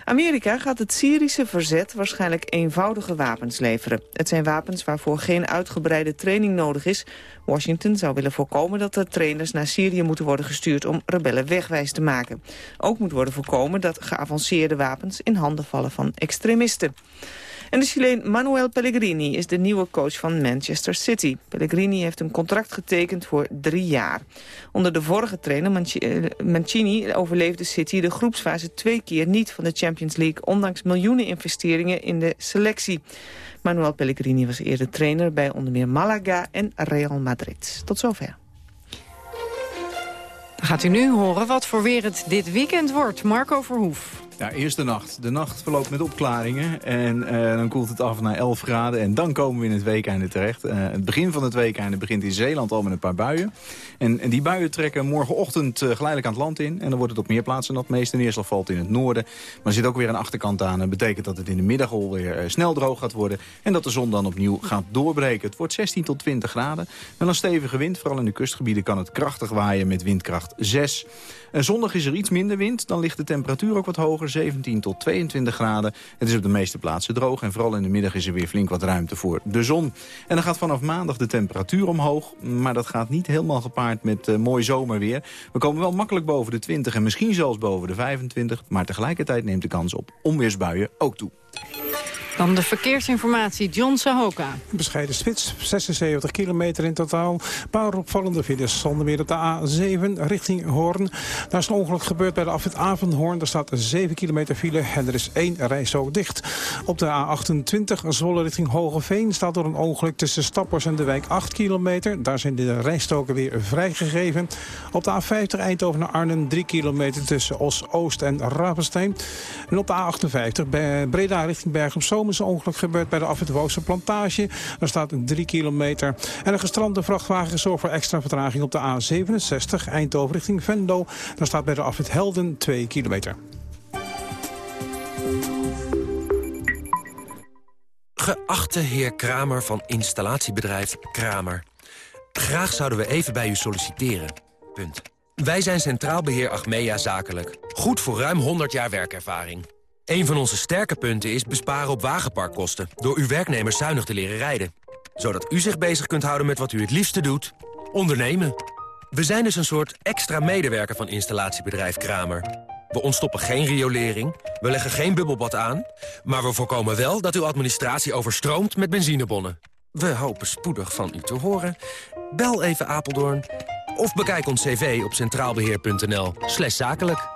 Amerika gaat het Syrische verzet waarschijnlijk eenvoudige wapens leveren. Het zijn wapens waarvoor geen uitgebreide training nodig is. Washington zou willen voorkomen dat er trainers naar Syrië moeten worden gestuurd om rebellen wegwijs te maken. Ook moet worden voorkomen dat geavanceerde wapens in handen vallen van extremisten. En de Chileen Manuel Pellegrini is de nieuwe coach van Manchester City. Pellegrini heeft een contract getekend voor drie jaar. Onder de vorige trainer eh, Mancini overleefde City de groepsfase twee keer niet van de Champions League... ondanks miljoenen investeringen in de selectie. Manuel Pellegrini was eerder trainer bij onder meer Malaga en Real Madrid. Tot zover. Dan gaat u nu horen wat voor weer het dit weekend wordt. Marco Verhoef. Ja, eerst de nacht. De nacht verloopt met opklaringen en uh, dan koelt het af naar 11 graden. En dan komen we in het weekeinde terecht. Uh, het begin van het weekeinde begint in Zeeland al met een paar buien. En, en die buien trekken morgenochtend uh, geleidelijk aan het land in. En dan wordt het op meer plaatsen dat meeste neerslag valt in het noorden. Maar er zit ook weer een achterkant aan. Dat betekent dat het in de middag alweer snel droog gaat worden. En dat de zon dan opnieuw gaat doorbreken. Het wordt 16 tot 20 graden. Met een stevige wind, vooral in de kustgebieden, kan het krachtig waaien met windkracht 6. En zondag is er iets minder wind. Dan ligt de temperatuur ook wat hoger, 17 tot 22 graden. Het is op de meeste plaatsen droog. En vooral in de middag is er weer flink wat ruimte voor de zon. En dan gaat vanaf maandag de temperatuur omhoog. Maar dat gaat niet helemaal gepaard met uh, mooi zomerweer. We komen wel makkelijk boven de 20 en misschien zelfs boven de 25. Maar tegelijkertijd neemt de kans op onweersbuien ook toe. Dan de verkeersinformatie, John Sahoka. Bescheiden spits, 76 kilometer in totaal. Paar opvallende files. Zonder meer op de A7 richting Hoorn. Daar is een ongeluk gebeurd bij de afwit Avenhoorn. Daar staat 7 kilometer file en er is één rijstrook dicht. Op de A28 Zwolle richting Hogeveen staat door een ongeluk tussen Stappers en de wijk 8 kilometer. Daar zijn de rijstroken weer vrijgegeven. Op de A50 Eindhoven naar Arnhem 3 kilometer tussen Os-Oost en Ravenstein. En op de A58 Breda richting Bergen ongeluk gebeurd bij de Afwitwoogse plantage. Daar staat 3 kilometer. En een gestrande vrachtwagen zorgt voor extra vertraging op de A67 Eindhoven richting Vendo. Daar staat bij de Afwit Helden 2 kilometer. Geachte heer Kramer van installatiebedrijf Kramer. Graag zouden we even bij u solliciteren. Punt. Wij zijn Centraal Beheer Achmea Zakelijk. Goed voor ruim 100 jaar werkervaring. Een van onze sterke punten is besparen op wagenparkkosten... door uw werknemers zuinig te leren rijden. Zodat u zich bezig kunt houden met wat u het liefste doet. Ondernemen. We zijn dus een soort extra medewerker van installatiebedrijf Kramer. We ontstoppen geen riolering, we leggen geen bubbelbad aan... maar we voorkomen wel dat uw administratie overstroomt met benzinebonnen. We hopen spoedig van u te horen. Bel even Apeldoorn of bekijk ons cv op centraalbeheer.nl zakelijk.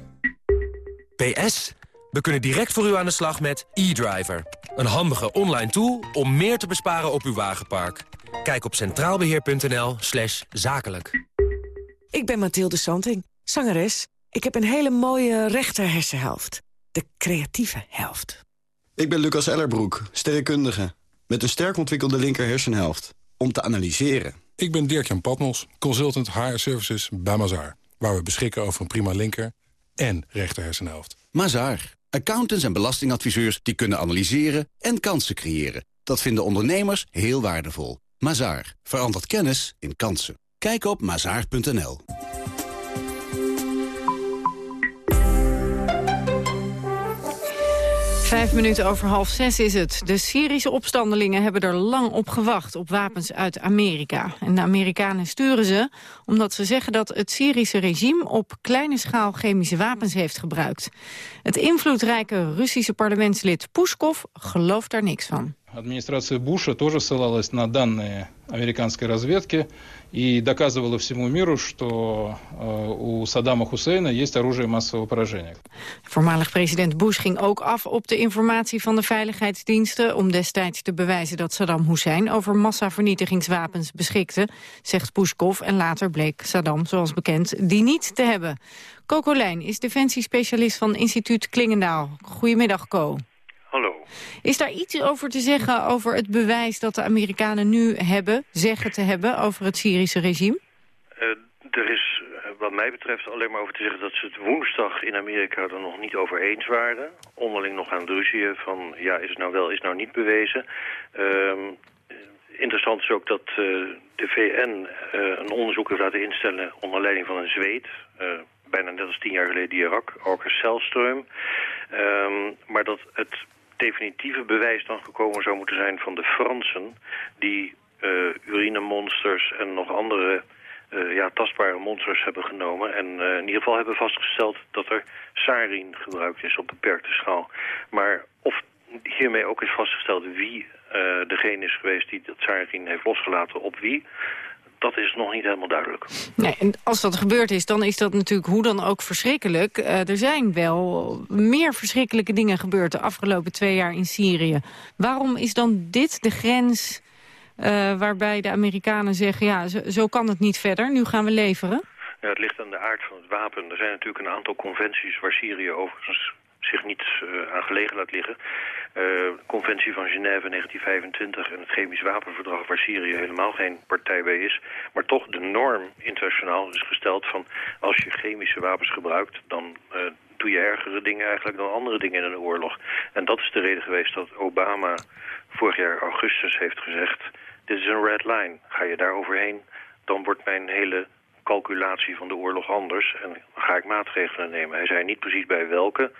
PS, we kunnen direct voor u aan de slag met e-driver. Een handige online tool om meer te besparen op uw wagenpark. Kijk op centraalbeheer.nl slash zakelijk. Ik ben Mathilde Santing, zangeres. Ik heb een hele mooie rechter hersenhelft. De creatieve helft. Ik ben Lucas Ellerbroek, sterrenkundige. Met een sterk ontwikkelde linker hersenhelft. Om te analyseren. Ik ben Dirk-Jan Patmos, consultant HR Services bij Mazaar. Waar we beschikken over een prima linker en rechter hersenhelft. Mazaar. Accountants en belastingadviseurs die kunnen analyseren en kansen creëren. Dat vinden ondernemers heel waardevol. Mazaar. Verandert kennis in kansen. Kijk op mazaar.nl. Vijf minuten over half zes is het. De Syrische opstandelingen hebben er lang op gewacht op wapens uit Amerika. En de Amerikanen sturen ze omdat ze zeggen dat het Syrische regime op kleine schaal chemische wapens heeft gebruikt. Het invloedrijke Russische parlementslid Pushkov gelooft daar niks van. Администрация Буша тоже ссылалась на данные американской разведки и доказывала всему миру, что у Саддама Хусейна есть оружие массового поражения. Voormalig president Bush ging ook af op de informatie van de veiligheidsdiensten... om destijds te bewijzen dat Saddam Hussein over massavernietigingswapens beschikte, zegt Pushkov. En later bleek Saddam, zoals bekend, die niet te hebben. Coco Lijn is defensiespecialist van instituut Klingendaal. Goedemiddag, Co. Hallo. Is daar iets over te zeggen over het bewijs dat de Amerikanen nu hebben, zeggen te hebben over het Syrische regime? Uh, er is wat mij betreft alleen maar over te zeggen dat ze het woensdag in Amerika er nog niet over eens waren. Onderling nog aan het ruzien van ja, is het nou wel, is het nou niet bewezen. Uh, interessant is ook dat uh, de VN een onderzoek heeft laten instellen onder leiding van een Zweed bijna net als tien jaar geleden Irak, Orker Selström. Um, maar dat het definitieve bewijs dan gekomen zou moeten zijn van de Fransen... die uh, urinemonsters en nog andere uh, ja, tastbare monsters hebben genomen. En uh, in ieder geval hebben vastgesteld dat er sarin gebruikt is op beperkte schaal. Maar of hiermee ook is vastgesteld wie degene is geweest die dat sarin heeft losgelaten op wie dat is nog niet helemaal duidelijk. Nee, en als dat gebeurd is, dan is dat natuurlijk hoe dan ook verschrikkelijk. Uh, er zijn wel meer verschrikkelijke dingen gebeurd de afgelopen twee jaar in Syrië. Waarom is dan dit de grens uh, waarbij de Amerikanen zeggen... ja, zo, zo, kan het niet verder, nu gaan we leveren? Ja, het ligt aan de aard van het wapen. Er zijn natuurlijk een aantal conventies waar Syrië overigens zich niet uh, aan gelegen laat liggen. Uh, conventie van Genève 1925 en het chemisch wapenverdrag waar Syrië helemaal geen partij bij is. Maar toch de norm internationaal is gesteld van als je chemische wapens gebruikt, dan uh, doe je ergere dingen eigenlijk dan andere dingen in een oorlog. En dat is de reden geweest dat Obama vorig jaar augustus heeft gezegd, dit is een red line. Ga je daar overheen, dan wordt mijn hele calculatie van de oorlog anders en dan ga ik maatregelen nemen. Hij zei niet precies bij welke.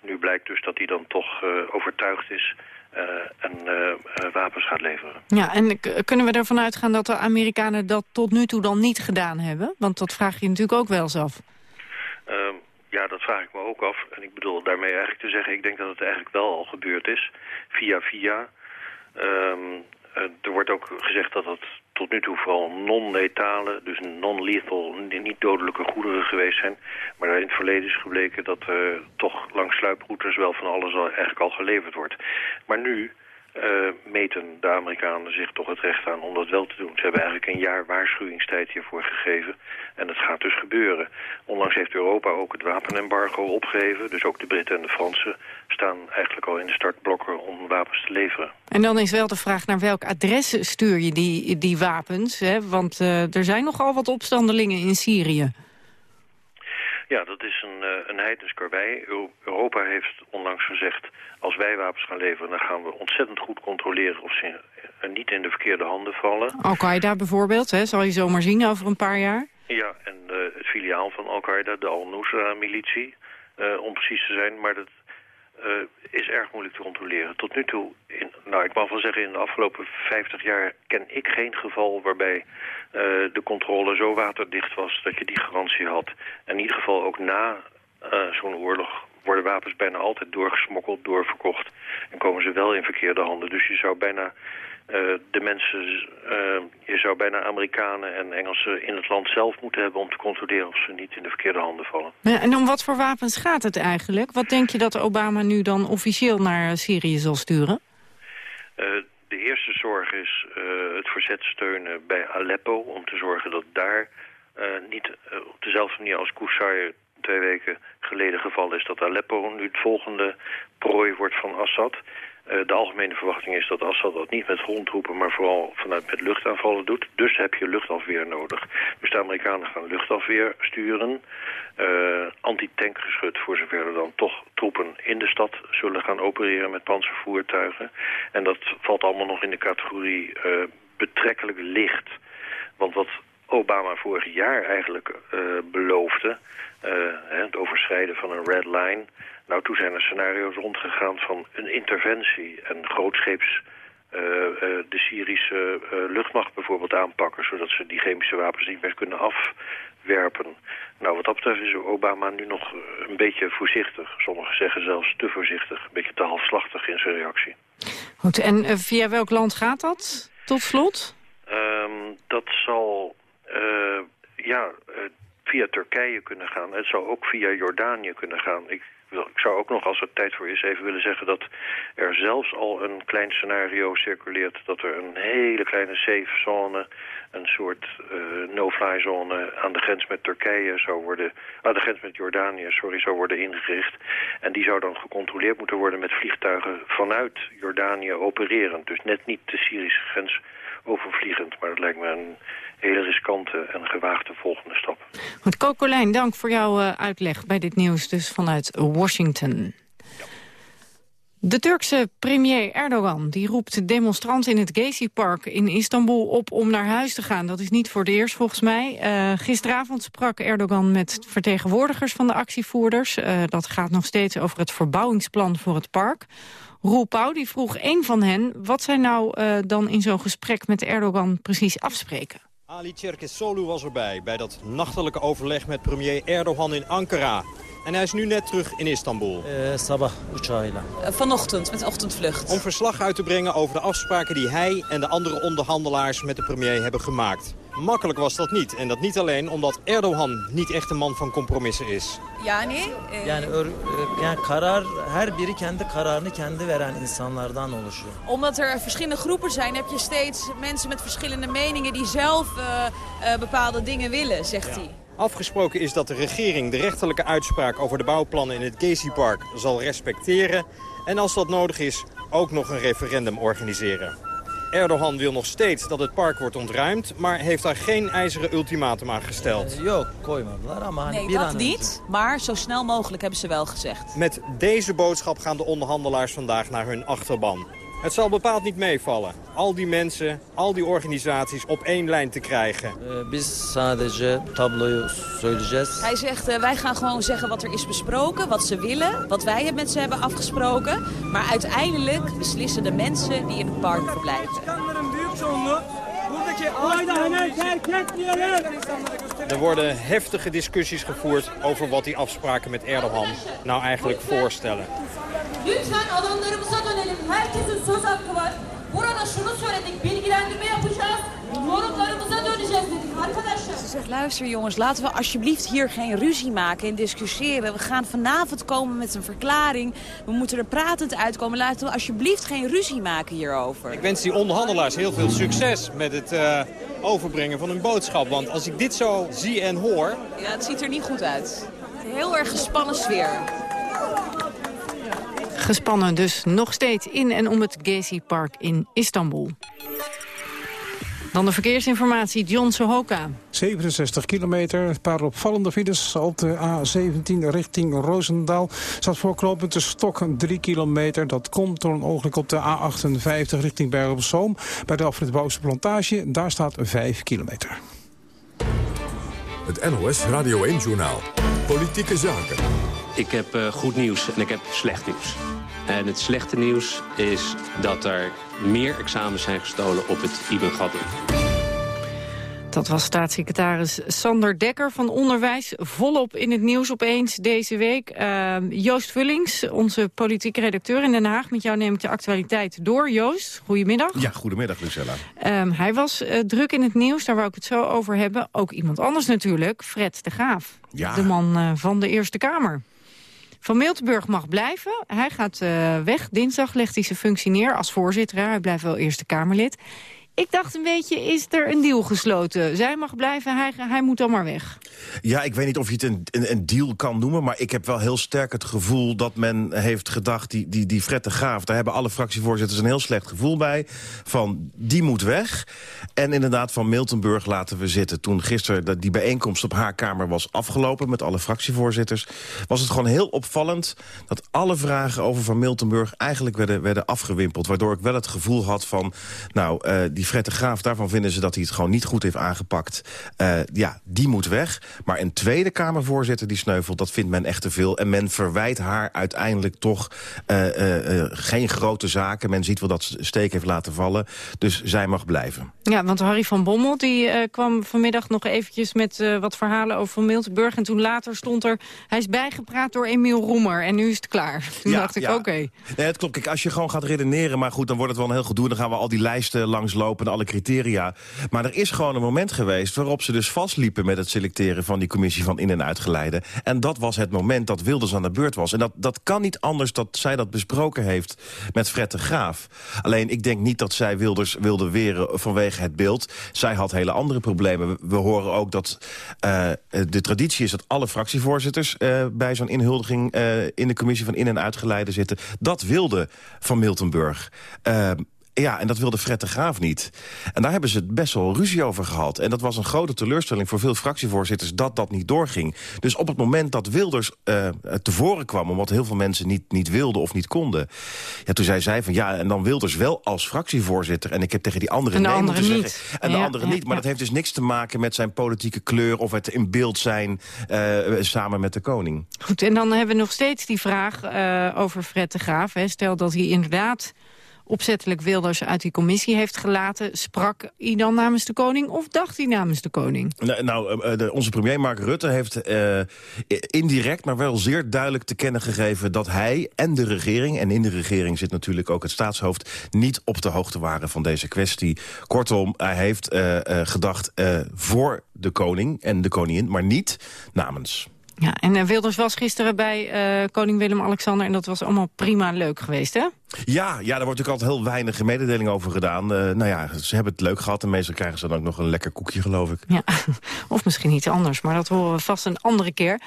Nu blijkt dus dat hij dan toch uh, overtuigd is uh, en uh, wapens gaat leveren. Ja, en kunnen we ervan uitgaan dat de Amerikanen dat tot nu toe dan niet gedaan hebben? Want dat vraag je natuurlijk ook wel eens af. Ehm, ja, dat vraag ik me ook af. En ik bedoel daarmee eigenlijk te zeggen, ik denk dat het eigenlijk wel al gebeurd is. Via via. Um, er wordt ook gezegd dat het tot nu toe vooral non-letale, dus non-lethal, niet dodelijke goederen geweest zijn. Maar in het verleden is gebleken dat er uh, toch langs sluiproutes wel van alles al, eigenlijk al geleverd wordt. Maar nu uh, meten de Amerikanen zich toch het recht aan om dat wel te doen. Ze hebben eigenlijk een jaar waarschuwingstijd hiervoor gegeven. En het gaat dus gebeuren. Onlangs heeft Europa ook het wapenembargo opgegeven. Dus ook de Britten en de Fransen staan eigenlijk al in de startblokken om wapens te leveren. En dan is wel de vraag naar welk adres stuur je die, die wapens? Hè? Want uh, er zijn nogal wat opstandelingen in Syrië. Ja, dat is een, uh, een heidens karwei. Europa heeft onlangs gezegd, als wij wapens gaan leveren... dan gaan we ontzettend goed controleren of ze niet in de verkeerde handen vallen. Al-Qaeda bijvoorbeeld, hè? zal je zomaar zien over een paar jaar? Ja, en uh, het filiaal van Al-Qaeda, de Al-Nusra-militie, uh, om precies te zijn. Maar dat uh, is erg moeilijk te controleren. Tot nu toe, in, nou ik mag wel zeggen, in de afgelopen 50 jaar ken ik geen geval waarbij uh, de controle zo waterdicht was dat je die garantie had. En in ieder geval ook na uh, zo'n oorlog worden wapens bijna altijd doorgesmokkeld, doorverkocht. En komen ze wel in verkeerde handen. Dus je zou bijna uh, de mensen, uh, je zou bijna Amerikanen en Engelsen in het land zelf moeten hebben... om te controleren of ze niet in de verkeerde handen vallen. Ja, en om wat voor wapens gaat het eigenlijk? Wat denk je dat Obama nu dan officieel naar Syrië zal sturen? Uh, de eerste zorg is het verzet steunen bij Aleppo... om te zorgen dat daar niet op dezelfde manier als Koussair twee weken geleden geval is... dat Aleppo nu het volgende prooi wordt van Assad... Uh, de algemene verwachting is dat Assad dat niet met grondtroepen, maar vooral vanuit met luchtaanvallen doet. Dus heb je luchtafweer nodig. Dus de Amerikanen gaan luchtafweer sturen. Uh, Anti-tankgeschut voor zover er dan toch troepen in de stad zullen gaan opereren met panzervoertuigen. En dat valt allemaal nog in de categorie uh, betrekkelijk licht. Want wat Obama vorig jaar eigenlijk beloofde, het overschrijden van een red line nou, toen zijn er scenario's rondgegaan van een interventie en grootscheeps uh, uh, de Syrische uh, luchtmacht bijvoorbeeld aanpakken... zodat ze die chemische wapens niet meer kunnen afwerpen. Nou, wat dat betreft is Obama nu nog een beetje voorzichtig. Sommigen zeggen zelfs te voorzichtig. Een beetje te halfslachtig in zijn reactie. Goed, en via welk land gaat dat, tot slot? Um, dat zal, ja, via Turkije kunnen gaan. Het zou ook via Jordanië kunnen gaan. Ik ik zou ook nog, als er tijd voor is, even willen zeggen dat er zelfs al een klein scenario circuleert... dat er een hele kleine safe zone, een soort uh, no-fly zone aan de grens met Turkije zou worden... aan de grens met Jordanië, sorry, zou worden ingericht. En die zou dan gecontroleerd moeten worden met vliegtuigen vanuit Jordanië opererend. Dus net niet de Syrische grens overvliegend, maar dat lijkt me een hele riskante en gewaagde volgende stap. Goed, Kokolijn, dank voor jouw uh, uitleg bij dit nieuws dus vanuit Washington. De Turkse premier Erdogan die roept demonstranten in het Gezi-park in Istanbul op om naar huis te gaan. Dat is niet voor het eerst volgens mij. Uh, gisteravond sprak Erdogan met vertegenwoordigers van de actievoerders. Uh, dat gaat nog steeds over het verbouwingsplan voor het park. Roel Pauw die vroeg een van hen wat zij nou uh, dan in zo'n gesprek met Erdogan precies afspreken. Ali Cherkesolu was erbij bij dat nachtelijke overleg met premier Erdogan in Ankara. En hij is nu net terug in Istanbul. Uh, sabah uçağıyla. Vanochtend, met ochtendvlucht. Om verslag uit te brengen over de afspraken die hij en de andere onderhandelaars met de premier hebben gemaakt. Makkelijk was dat niet. En dat niet alleen omdat Erdogan niet echt een man van compromissen is. Yani, e... yani, yani karar, her biri kendi kararını kendi veren insanlardan oluşuyor. Omdat er verschillende groepen zijn, heb je steeds mensen met verschillende meningen die zelf uh, uh, bepaalde dingen willen, zegt ja. hij. Afgesproken is dat de regering de rechterlijke uitspraak over de bouwplannen in het Gezi-park zal respecteren. En als dat nodig is, ook nog een referendum organiseren. Erdogan wil nog steeds dat het park wordt ontruimd, maar heeft daar geen ijzeren ultimatum aan gesteld. Nee, dat niet, maar zo snel mogelijk hebben ze wel gezegd. Met deze boodschap gaan de onderhandelaars vandaag naar hun achterban. Het zal bepaald niet meevallen. Al die mensen, al die organisaties op één lijn te krijgen. Hij zegt, uh, wij gaan gewoon zeggen wat er is besproken, wat ze willen, wat wij met ze hebben afgesproken. Maar uiteindelijk beslissen de mensen die in het park verblijven. Er worden heftige discussies gevoerd over wat die afspraken met Erdogan nou eigenlijk voorstellen. Lütfen alanlarımıza dönelim. Herkesin söz hakkı var. Burada şunu söyledik, bilgilendirme yapacağız. Yorumlarımıza döneceğiz dedik arkadaşlar. Ze zegt, luister jongens, laten we alsjeblieft hier geen ruzie maken en discussiëren. We gaan vanavond komen met een verklaring. We moeten er pratend uitkomen. Laten we alsjeblieft geen ruzie maken hierover. Ik wens die onderhandelaars heel veel succes met het uh, overbrengen van hun boodschap. Want als ik dit zo zie en hoor... Ja, het ziet er niet goed uit. Heel erg gespannen sfeer. Gespannen dus nog steeds in en om het Gezi-park in Istanbul. Dan de verkeersinformatie, John Sohoka. 67 kilometer, een paar opvallende files op de A17 richting Roosendaal. Staat voor knooppunt de Stok 3 kilometer. Dat komt door een ongeluk op de A58 richting Bergen op Zoom. Bij de afrit Bouwse Plantage, daar staat 5 kilometer. Het NOS Radio 1-journaal. Politieke zaken. Ik heb uh, goed nieuws en ik heb slecht nieuws. En het slechte nieuws is dat er meer examens zijn gestolen op het Ibn Galdoen. Dat was staatssecretaris Sander Dekker van Onderwijs. Volop in het nieuws opeens deze week. Uh, Joost Vullings, onze politieke redacteur in Den Haag. Met jou neem ik de actualiteit door. Joost, goedemiddag. Ja, goedemiddag Lucella. Um, hij was uh, druk in het nieuws, daar wou ik het zo over hebben. Ook iemand anders natuurlijk, Fred de Graaf. Ja. De man uh, van de Eerste Kamer. Van Miltenburg mag blijven. Hij gaat uh, weg. Dinsdag legt hij zijn functie neer als voorzitter. Hij blijft wel Eerste Kamerlid. Ik dacht een beetje, is er een deal gesloten? Zij mag blijven, hij, hij moet dan maar weg. Ja, ik weet niet of je het een, een, een, deal kan noemen... maar ik heb wel heel sterk het gevoel dat men heeft gedacht... die, die, die Fred de Graaf, daar hebben alle fractievoorzitters een heel slecht gevoel bij... van die moet weg. En inderdaad, van Miltenburg laten we zitten. Toen gisteren die bijeenkomst op haar kamer was afgelopen... met alle fractievoorzitters, was het gewoon heel opvallend... dat alle vragen over Van Miltenburg eigenlijk werden, werden afgewimpeld. Waardoor ik wel het gevoel had van... nou, uh, die Fred de Graaf, daarvan vinden ze dat hij het gewoon niet goed heeft aangepakt. Uh, ja, die moet weg. Maar een tweede Kamervoorzitter die sneuvelt, dat vindt men echt te veel. En men verwijt haar uiteindelijk toch uh, uh, geen grote zaken. Men ziet wel dat ze steek heeft laten vallen. Dus zij mag blijven. Ja, want Harry van Bommel die kwam vanmiddag nog eventjes met wat verhalen over Van Miltenburg. En toen later stond er, hij is bijgepraat door Emiel Roemer. En nu is het klaar. Toen ja, dacht ik, ja. oké. Okay. Nee, het klopt. Kijk, als je gewoon gaat redeneren, maar goed, dan wordt het wel een heel gedoe. Dan gaan we al die lijsten langslopen en alle criteria. Maar er is gewoon een moment geweest waarop ze dus vastliepen met het selecteren van die commissie van in- en uitgeleide. En dat was het moment dat Wilders aan de beurt was. En dat, dat kan niet anders dat zij dat besproken heeft met Fred de Graaf. Alleen, ik denk niet dat zij Wilders wilde weren vanwege het beeld. Zij had hele andere problemen. We horen ook dat uh, de traditie is dat alle fractievoorzitters... Uh, bij zo'n inhuldiging uh, in de commissie van in- en uitgeleide zitten. Dat wilde Van Miltenburg. Ja, en dat wilde Fred de Graaf niet. En daar hebben ze best wel ruzie over gehad. En dat was een grote teleurstelling voor veel fractievoorzitters... dat dat niet doorging. Dus op het moment dat Wilders uh, tevoren kwam... omdat heel veel mensen niet, niet wilden of niet konden... Ja, toen zei zij van ja, en dan Wilders wel als fractievoorzitter... en ik heb tegen die andere nee moeten niet. zeggen. En de ja, andere ja, niet. Maar dat heeft dus niks te maken met zijn politieke kleur... of het in beeld zijn uh, samen met de koning. Goed, en dan hebben we nog steeds die vraag uh, over Fred de Graaf. Hè. Stel dat hij inderdaad opzettelijk Wilders uit die commissie heeft gelaten... sprak hij dan namens de koning of dacht hij namens de koning? Nou, nou de, onze premier Mark Rutte heeft uh, indirect, maar wel zeer duidelijk te kennen gegeven... dat hij en de regering, en in de regering zit natuurlijk ook het staatshoofd... niet op de hoogte waren van deze kwestie. Kortom, hij heeft uh, uh, gedacht voor de koning en de koningin, maar niet namens. Ja, en Wilders was gisteren bij koning Willem-Alexander... en dat was allemaal prima leuk geweest, hè? Ja, ja, daar wordt natuurlijk altijd heel weinig mededeling over gedaan. Uh, nou ja, ze hebben het leuk gehad en meestal krijgen ze dan ook nog een lekker koekje, geloof ik. Ja, of misschien iets anders, maar dat horen we vast een andere keer.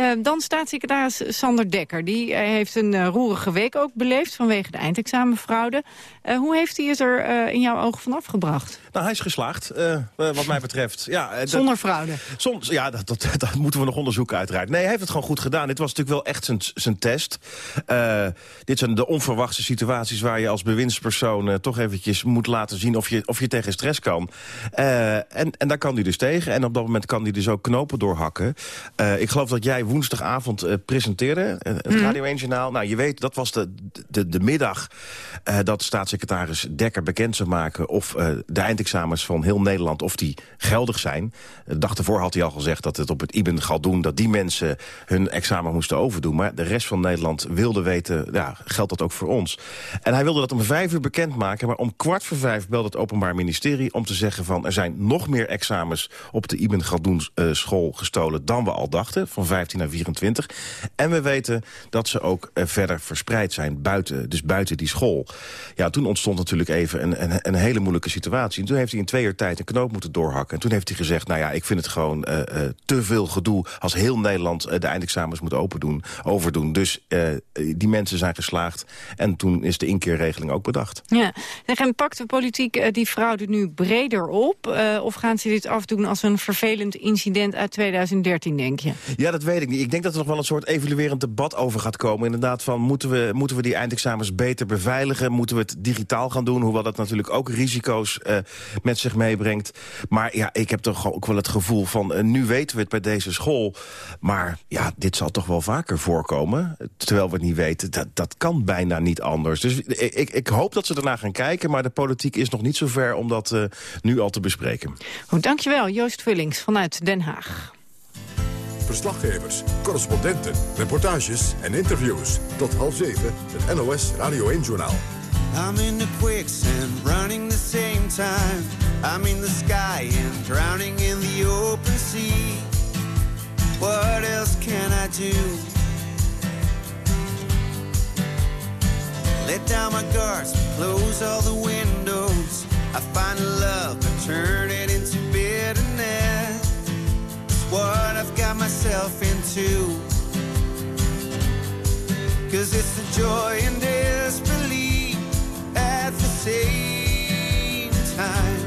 Uh, dan staatssecretaris Sander Dekker. Die uh, heeft een roerige week ook beleefd vanwege de eindexamenfraude. Uh, hoe heeft hij het er in jouw ogen van afgebracht? Nou, hij is geslaagd, wat mij betreft. Ja, dat, Zonder fraude? Soms, ja, dat, dat, dat, moeten we nog onderzoeken uiteraard. Nee, hij heeft het gewoon goed gedaan. Dit was natuurlijk wel echt zijn, zijn test. Dit zijn de onverwachte situaties waar je als bewindspersoon uh, toch eventjes moet laten zien of je, of je tegen stress kan. Uh, en, en daar kan hij dus tegen. En op dat moment kan hij dus ook knopen doorhakken. Uh, ik geloof dat jij woensdagavond presenteerde, het mm. Radio 1 Journaal. Nou, je weet, dat was de, de, de middag dat staatssecretaris Dekker bekend zou maken... of de eindexamens van heel Nederland, of die geldig zijn. De dag ervoor had hij al gezegd dat het op het IBEN gaat doen... dat die mensen hun examen moesten overdoen. Maar de rest van Nederland wilde weten, ja, geldt dat ook voor ons? En hij wilde dat om vijf uur bekendmaken... maar om kwart voor vijf belde het Openbaar Ministerie om te zeggen van... er zijn nog meer examens op de Ibn Galdoen uh, school gestolen dan we al dachten... van 15 naar 24. En we weten dat ze ook uh, verder verspreid zijn, buiten, dus buiten die school. Ja, toen ontstond natuurlijk even een, een, een hele moeilijke situatie. En toen heeft hij in twee jaar tijd een knoop moeten doorhakken. En toen heeft hij gezegd, nou ja, ik vind het gewoon uh, te veel gedoe... als heel Nederland de eindexamens moet open doen, overdoen. Dus die mensen zijn geslaagd. En toen is de inkeerregeling ook bedacht. Ja, en pakt de politiek uh, die fraude nu breder op? Uh, of gaan ze dit afdoen als een vervelend incident uit 2013, denk je? Ja, dat weet ik niet. Ik denk dat er nog wel een soort evaluerend debat over gaat komen. Inderdaad, van moeten we, moeten we die eindexamens beter beveiligen? Moeten we het digitaal gaan doen? Hoewel dat natuurlijk ook risico's uh, met zich meebrengt. Maar ja, ik heb toch ook wel het gevoel van... Uh, nu weten we het bij deze school. Maar ja, dit zal toch wel vaker voorkomen. Terwijl we het niet weten. Dat, dat kan bijna niet anders. Anders. Dus ik, ik hoop dat ze erna gaan kijken... maar de politiek is nog niet zo ver om dat uh, nu al te bespreken. Goed, dankjewel, Joost Vullings vanuit Den Haag. Verslaggevers, correspondenten, reportages en interviews. Tot half zeven, het NOS Radio 1-journaal. I'm in the quicksand, running the same time. I'm in the sky and drowning in the open sea. What else can I do? Let down my guards, close all the windows. I find love, but turn it into bitterness. It's what I've got myself into. Cause it's the joy and disbelief at the same time.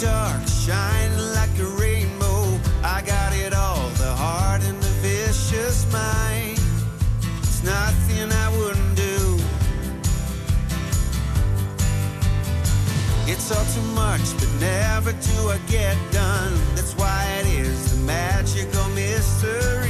Dark, shining like a rainbow. I got it all, the heart and the vicious mind. It's nothing I wouldn't do. It's all too much, but never do I get done. That's why it is the magical mystery.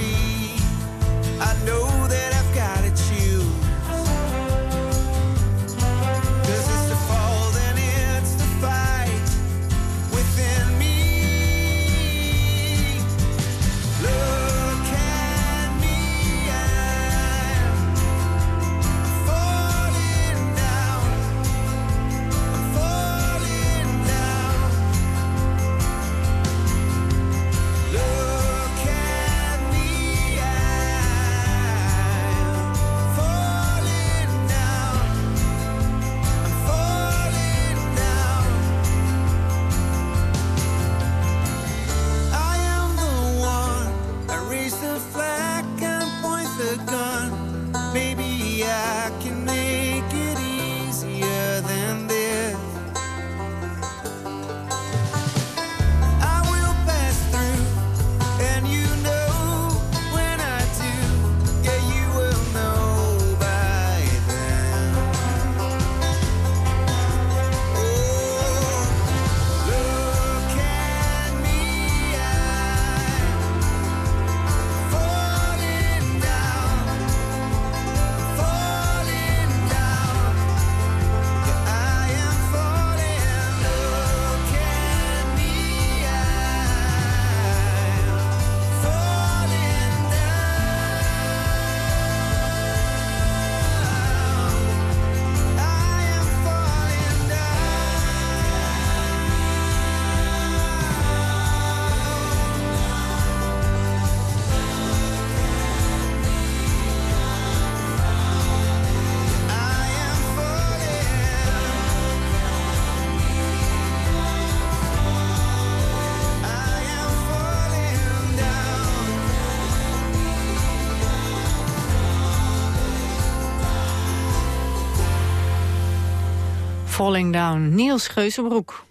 Falling Down, Niels Geuzenbroek.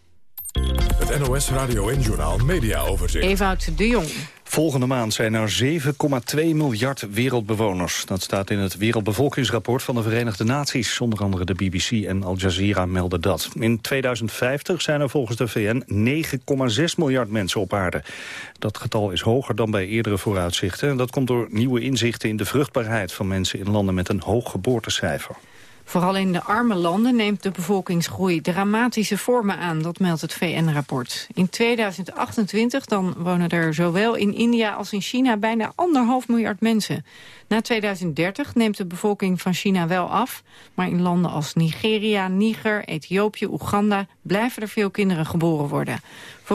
Het NOS Radio 1-journaal Media Overzicht. Ewout de Jong. Volgende maand zijn er 7,2 miljard wereldbewoners. Dat staat in het Wereldbevolkingsrapport van de Verenigde Naties. Onder andere de BBC en Al Jazeera melden dat. In 2050 zijn er volgens de VN 9,6 miljard mensen op aarde. Dat getal is hoger dan bij eerdere vooruitzichten. En dat komt door nieuwe inzichten in de vruchtbaarheid van mensen in landen met een hoog geboortecijfer. Vooral in de arme landen neemt de bevolkingsgroei dramatische vormen aan, dat meldt het VN-rapport. In 2028 dan wonen er zowel in India als in China bijna anderhalf miljard mensen. Na 2030 neemt de bevolking van China wel af, maar in landen als Nigeria, Niger, Ethiopië, Oeganda blijven er veel kinderen geboren worden.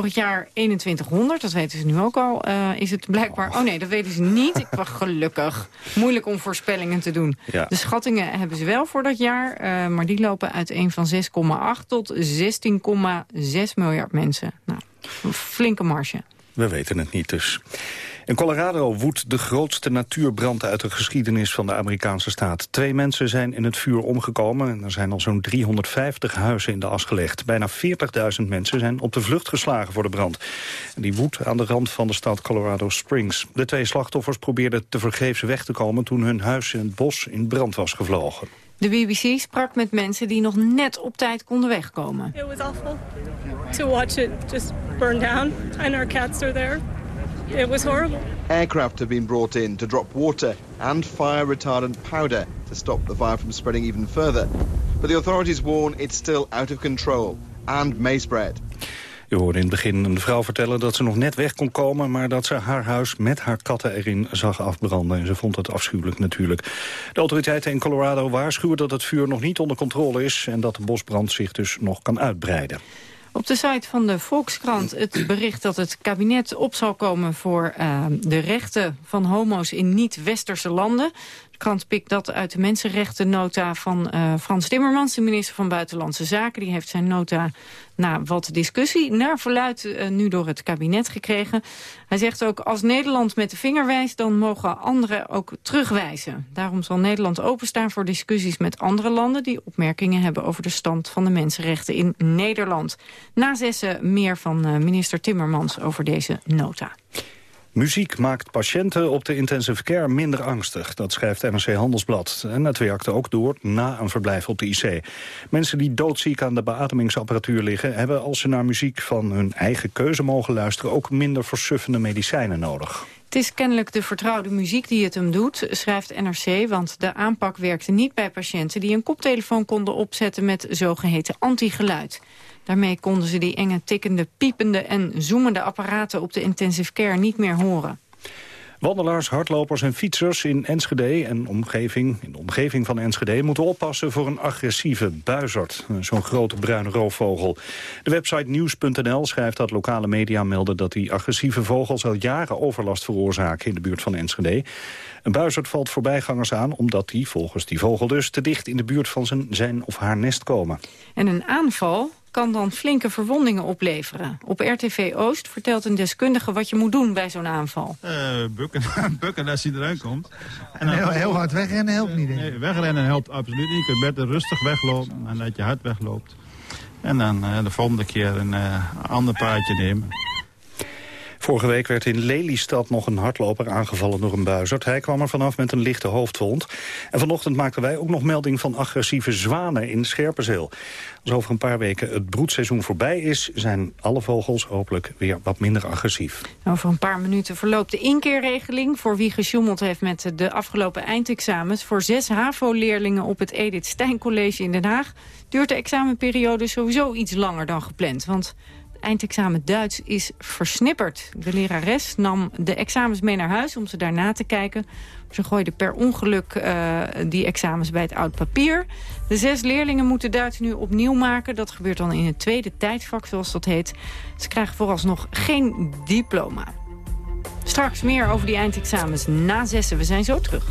Het jaar 2100, dat weten ze nu ook al, eh, is het blijkbaar... Oh nee, dat weten ze niet. Ik was gelukkig. Moeilijk om voorspellingen te doen. Ja. De schattingen hebben ze wel voor dat jaar, eh, maar die lopen uiteen van 6,8 tot 16,6 miljard mensen. Nou, een flinke marge. We weten het niet dus. In Colorado woedt de grootste natuurbrand uit de geschiedenis van de Amerikaanse staat. Twee mensen zijn in het vuur omgekomen en er zijn al zo'n 350 huizen in de as gelegd. Bijna 40.000 mensen zijn op de vlucht geslagen voor de brand. En die woedt aan de rand van de stad Colorado Springs. De twee slachtoffers probeerden tevergeefs weg te komen toen hun huis in het bos in brand was gevlogen. De BBC sprak met mensen die nog net op tijd konden wegkomen. It was awful to watch it just burn down and our cats are there. It was horrible. Aircraft have been brought in to drop water and fire retardant powder to stop the fire from spreading even further. But the authorities warn it's still out of control and may spread. U hoorde in het begin een vrouw vertellen dat ze nog net weg kon komen... maar dat ze haar huis met haar katten erin zag afbranden. En ze vond het afschuwelijk natuurlijk. De autoriteiten in Colorado waarschuwen dat het vuur nog niet onder controle is... en dat de bosbrand zich dus nog kan uitbreiden. Op de site van de Volkskrant het bericht dat het kabinet op zal komen voor uh, de rechten van homo's in niet-westerse landen. De krant pikt dat uit de mensenrechtennota van uh, Frans Timmermans, de minister van Buitenlandse Zaken. Die heeft zijn nota na wat discussie naar verluid uh, nu door het kabinet gekregen. Hij zegt ook, als Nederland met de vinger wijst, dan mogen anderen ook terugwijzen. Daarom zal Nederland openstaan voor discussies met andere landen... die opmerkingen hebben over de stand van de mensenrechten in Nederland. Na zessen meer van uh, minister Timmermans over deze nota. Muziek maakt patiënten op de intensive care minder angstig. Dat schrijft NRC Handelsblad. En het werkte ook door na een verblijf op de IC. Mensen die doodziek aan de beademingsapparatuur liggen... hebben als ze naar muziek van hun eigen keuze mogen luisteren... ook minder versuffende medicijnen nodig. Het is kennelijk de vertrouwde muziek die het hem doet, schrijft NRC... want de aanpak werkte niet bij patiënten die een koptelefoon konden opzetten... met zogeheten antigeluid. Daarmee konden ze die enge, tikkende, piepende en zoemende apparaten op de intensive care niet meer horen. Wandelaars, hardlopers en fietsers in Enschede en omgeving, in de omgeving van Enschede moeten oppassen voor een agressieve buizerd, zo'n grote bruine roofvogel. De website nieuws.nl schrijft dat lokale media melden dat die agressieve vogels al jaren overlast veroorzaken in de buurt van Enschede. Een buizerd valt voorbijgangers aan omdat die, volgens die vogel dus, te dicht in de buurt van zijn, zijn of haar nest komen. En een aanval kan dan flinke verwondingen opleveren. Op RTV Oost vertelt een deskundige wat je moet doen bij zo'n aanval. Uh, bukken, bukken als hij eruit komt. En heel, heel, hard wegrennen helpt niet. Nee, wegrennen helpt absoluut niet. Je kunt beter rustig weglopen en dat je hard wegloopt. En dan uh, de volgende keer een uh, ander paadje nemen. Vorige week werd in Lelystad nog een hardloper aangevallen door een buizerd. Hij kwam er vanaf met een lichte hoofdwond. En vanochtend maakten wij ook nog melding van agressieve zwanen in Scherpenzeel. Als over een paar weken het broedseizoen voorbij is... zijn alle vogels hopelijk weer wat minder agressief. Over een paar minuten verloopt de inkeerregeling... voor wie gesjoemeld heeft met de afgelopen eindexamens. Voor zes HAVO-leerlingen op het Edith Stein College in Den Haag... duurt de examenperiode sowieso iets langer dan gepland. Want eindexamen Duits is versnipperd. De lerares nam de examens mee naar huis om ze daarna te kijken. Ze gooide per ongeluk uh, die examens bij het oud papier. De zes leerlingen moeten Duits nu opnieuw maken. Dat gebeurt dan in het tweede tijdvak, zoals dat heet. Ze krijgen vooralsnog geen diploma. Straks meer over die eindexamens na zessen. We zijn zo terug.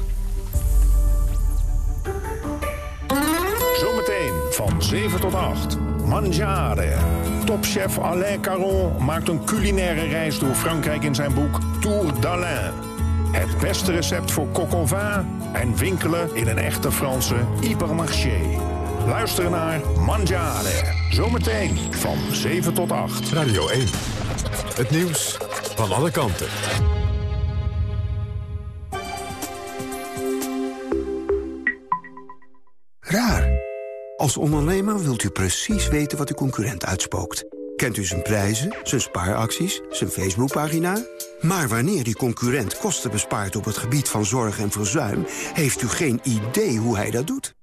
Zometeen van 7 tot 8. Mangiare. Topchef Alain Caron maakt een culinaire reis door Frankrijk in zijn boek Tour d'Alain. Het beste recept voor coq vin en winkelen in een echte Franse hypermarché. Luister naar Mangiare. Zometeen van 7 tot 8. Radio 1. Het nieuws van alle kanten. Als ondernemer wilt u precies weten wat uw concurrent uitspookt. Kent u zijn prijzen, zijn spaaracties, zijn Facebookpagina? Maar wanneer die concurrent kosten bespaart op het gebied van zorg en verzuim... heeft u geen idee hoe hij dat doet.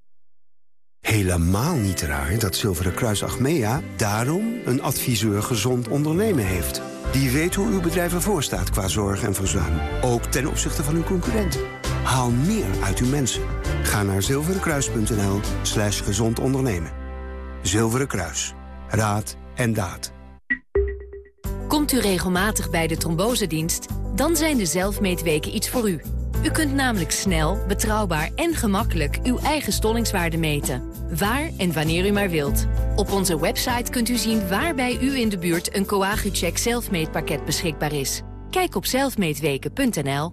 Helemaal niet raar dat Zilveren Kruis Achmea daarom een adviseur gezond ondernemen heeft. Die weet hoe uw bedrijf ervoor staat qua zorg en verzuim. Ook ten opzichte van uw concurrent. Haal meer uit uw mensen. Ga naar zilverenkruis.nl slash gezond ondernemen. Zilveren Kruis. Raad en daad. Komt u regelmatig bij de trombosedienst? Dan zijn de zelfmeetweken iets voor u. U kunt namelijk snel, betrouwbaar en gemakkelijk uw eigen stollingswaarde meten. Waar en wanneer u maar wilt. Op onze website kunt u zien waar bij u in de buurt een Coagucheck zelfmeetpakket beschikbaar is. Kijk op zelfmeetweken.nl.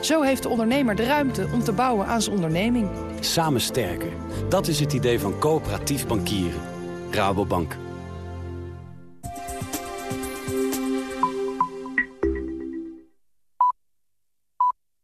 Zo heeft de ondernemer de ruimte om te bouwen aan zijn onderneming. Samen sterker. Dat is het idee van coöperatief bankieren. Rabobank.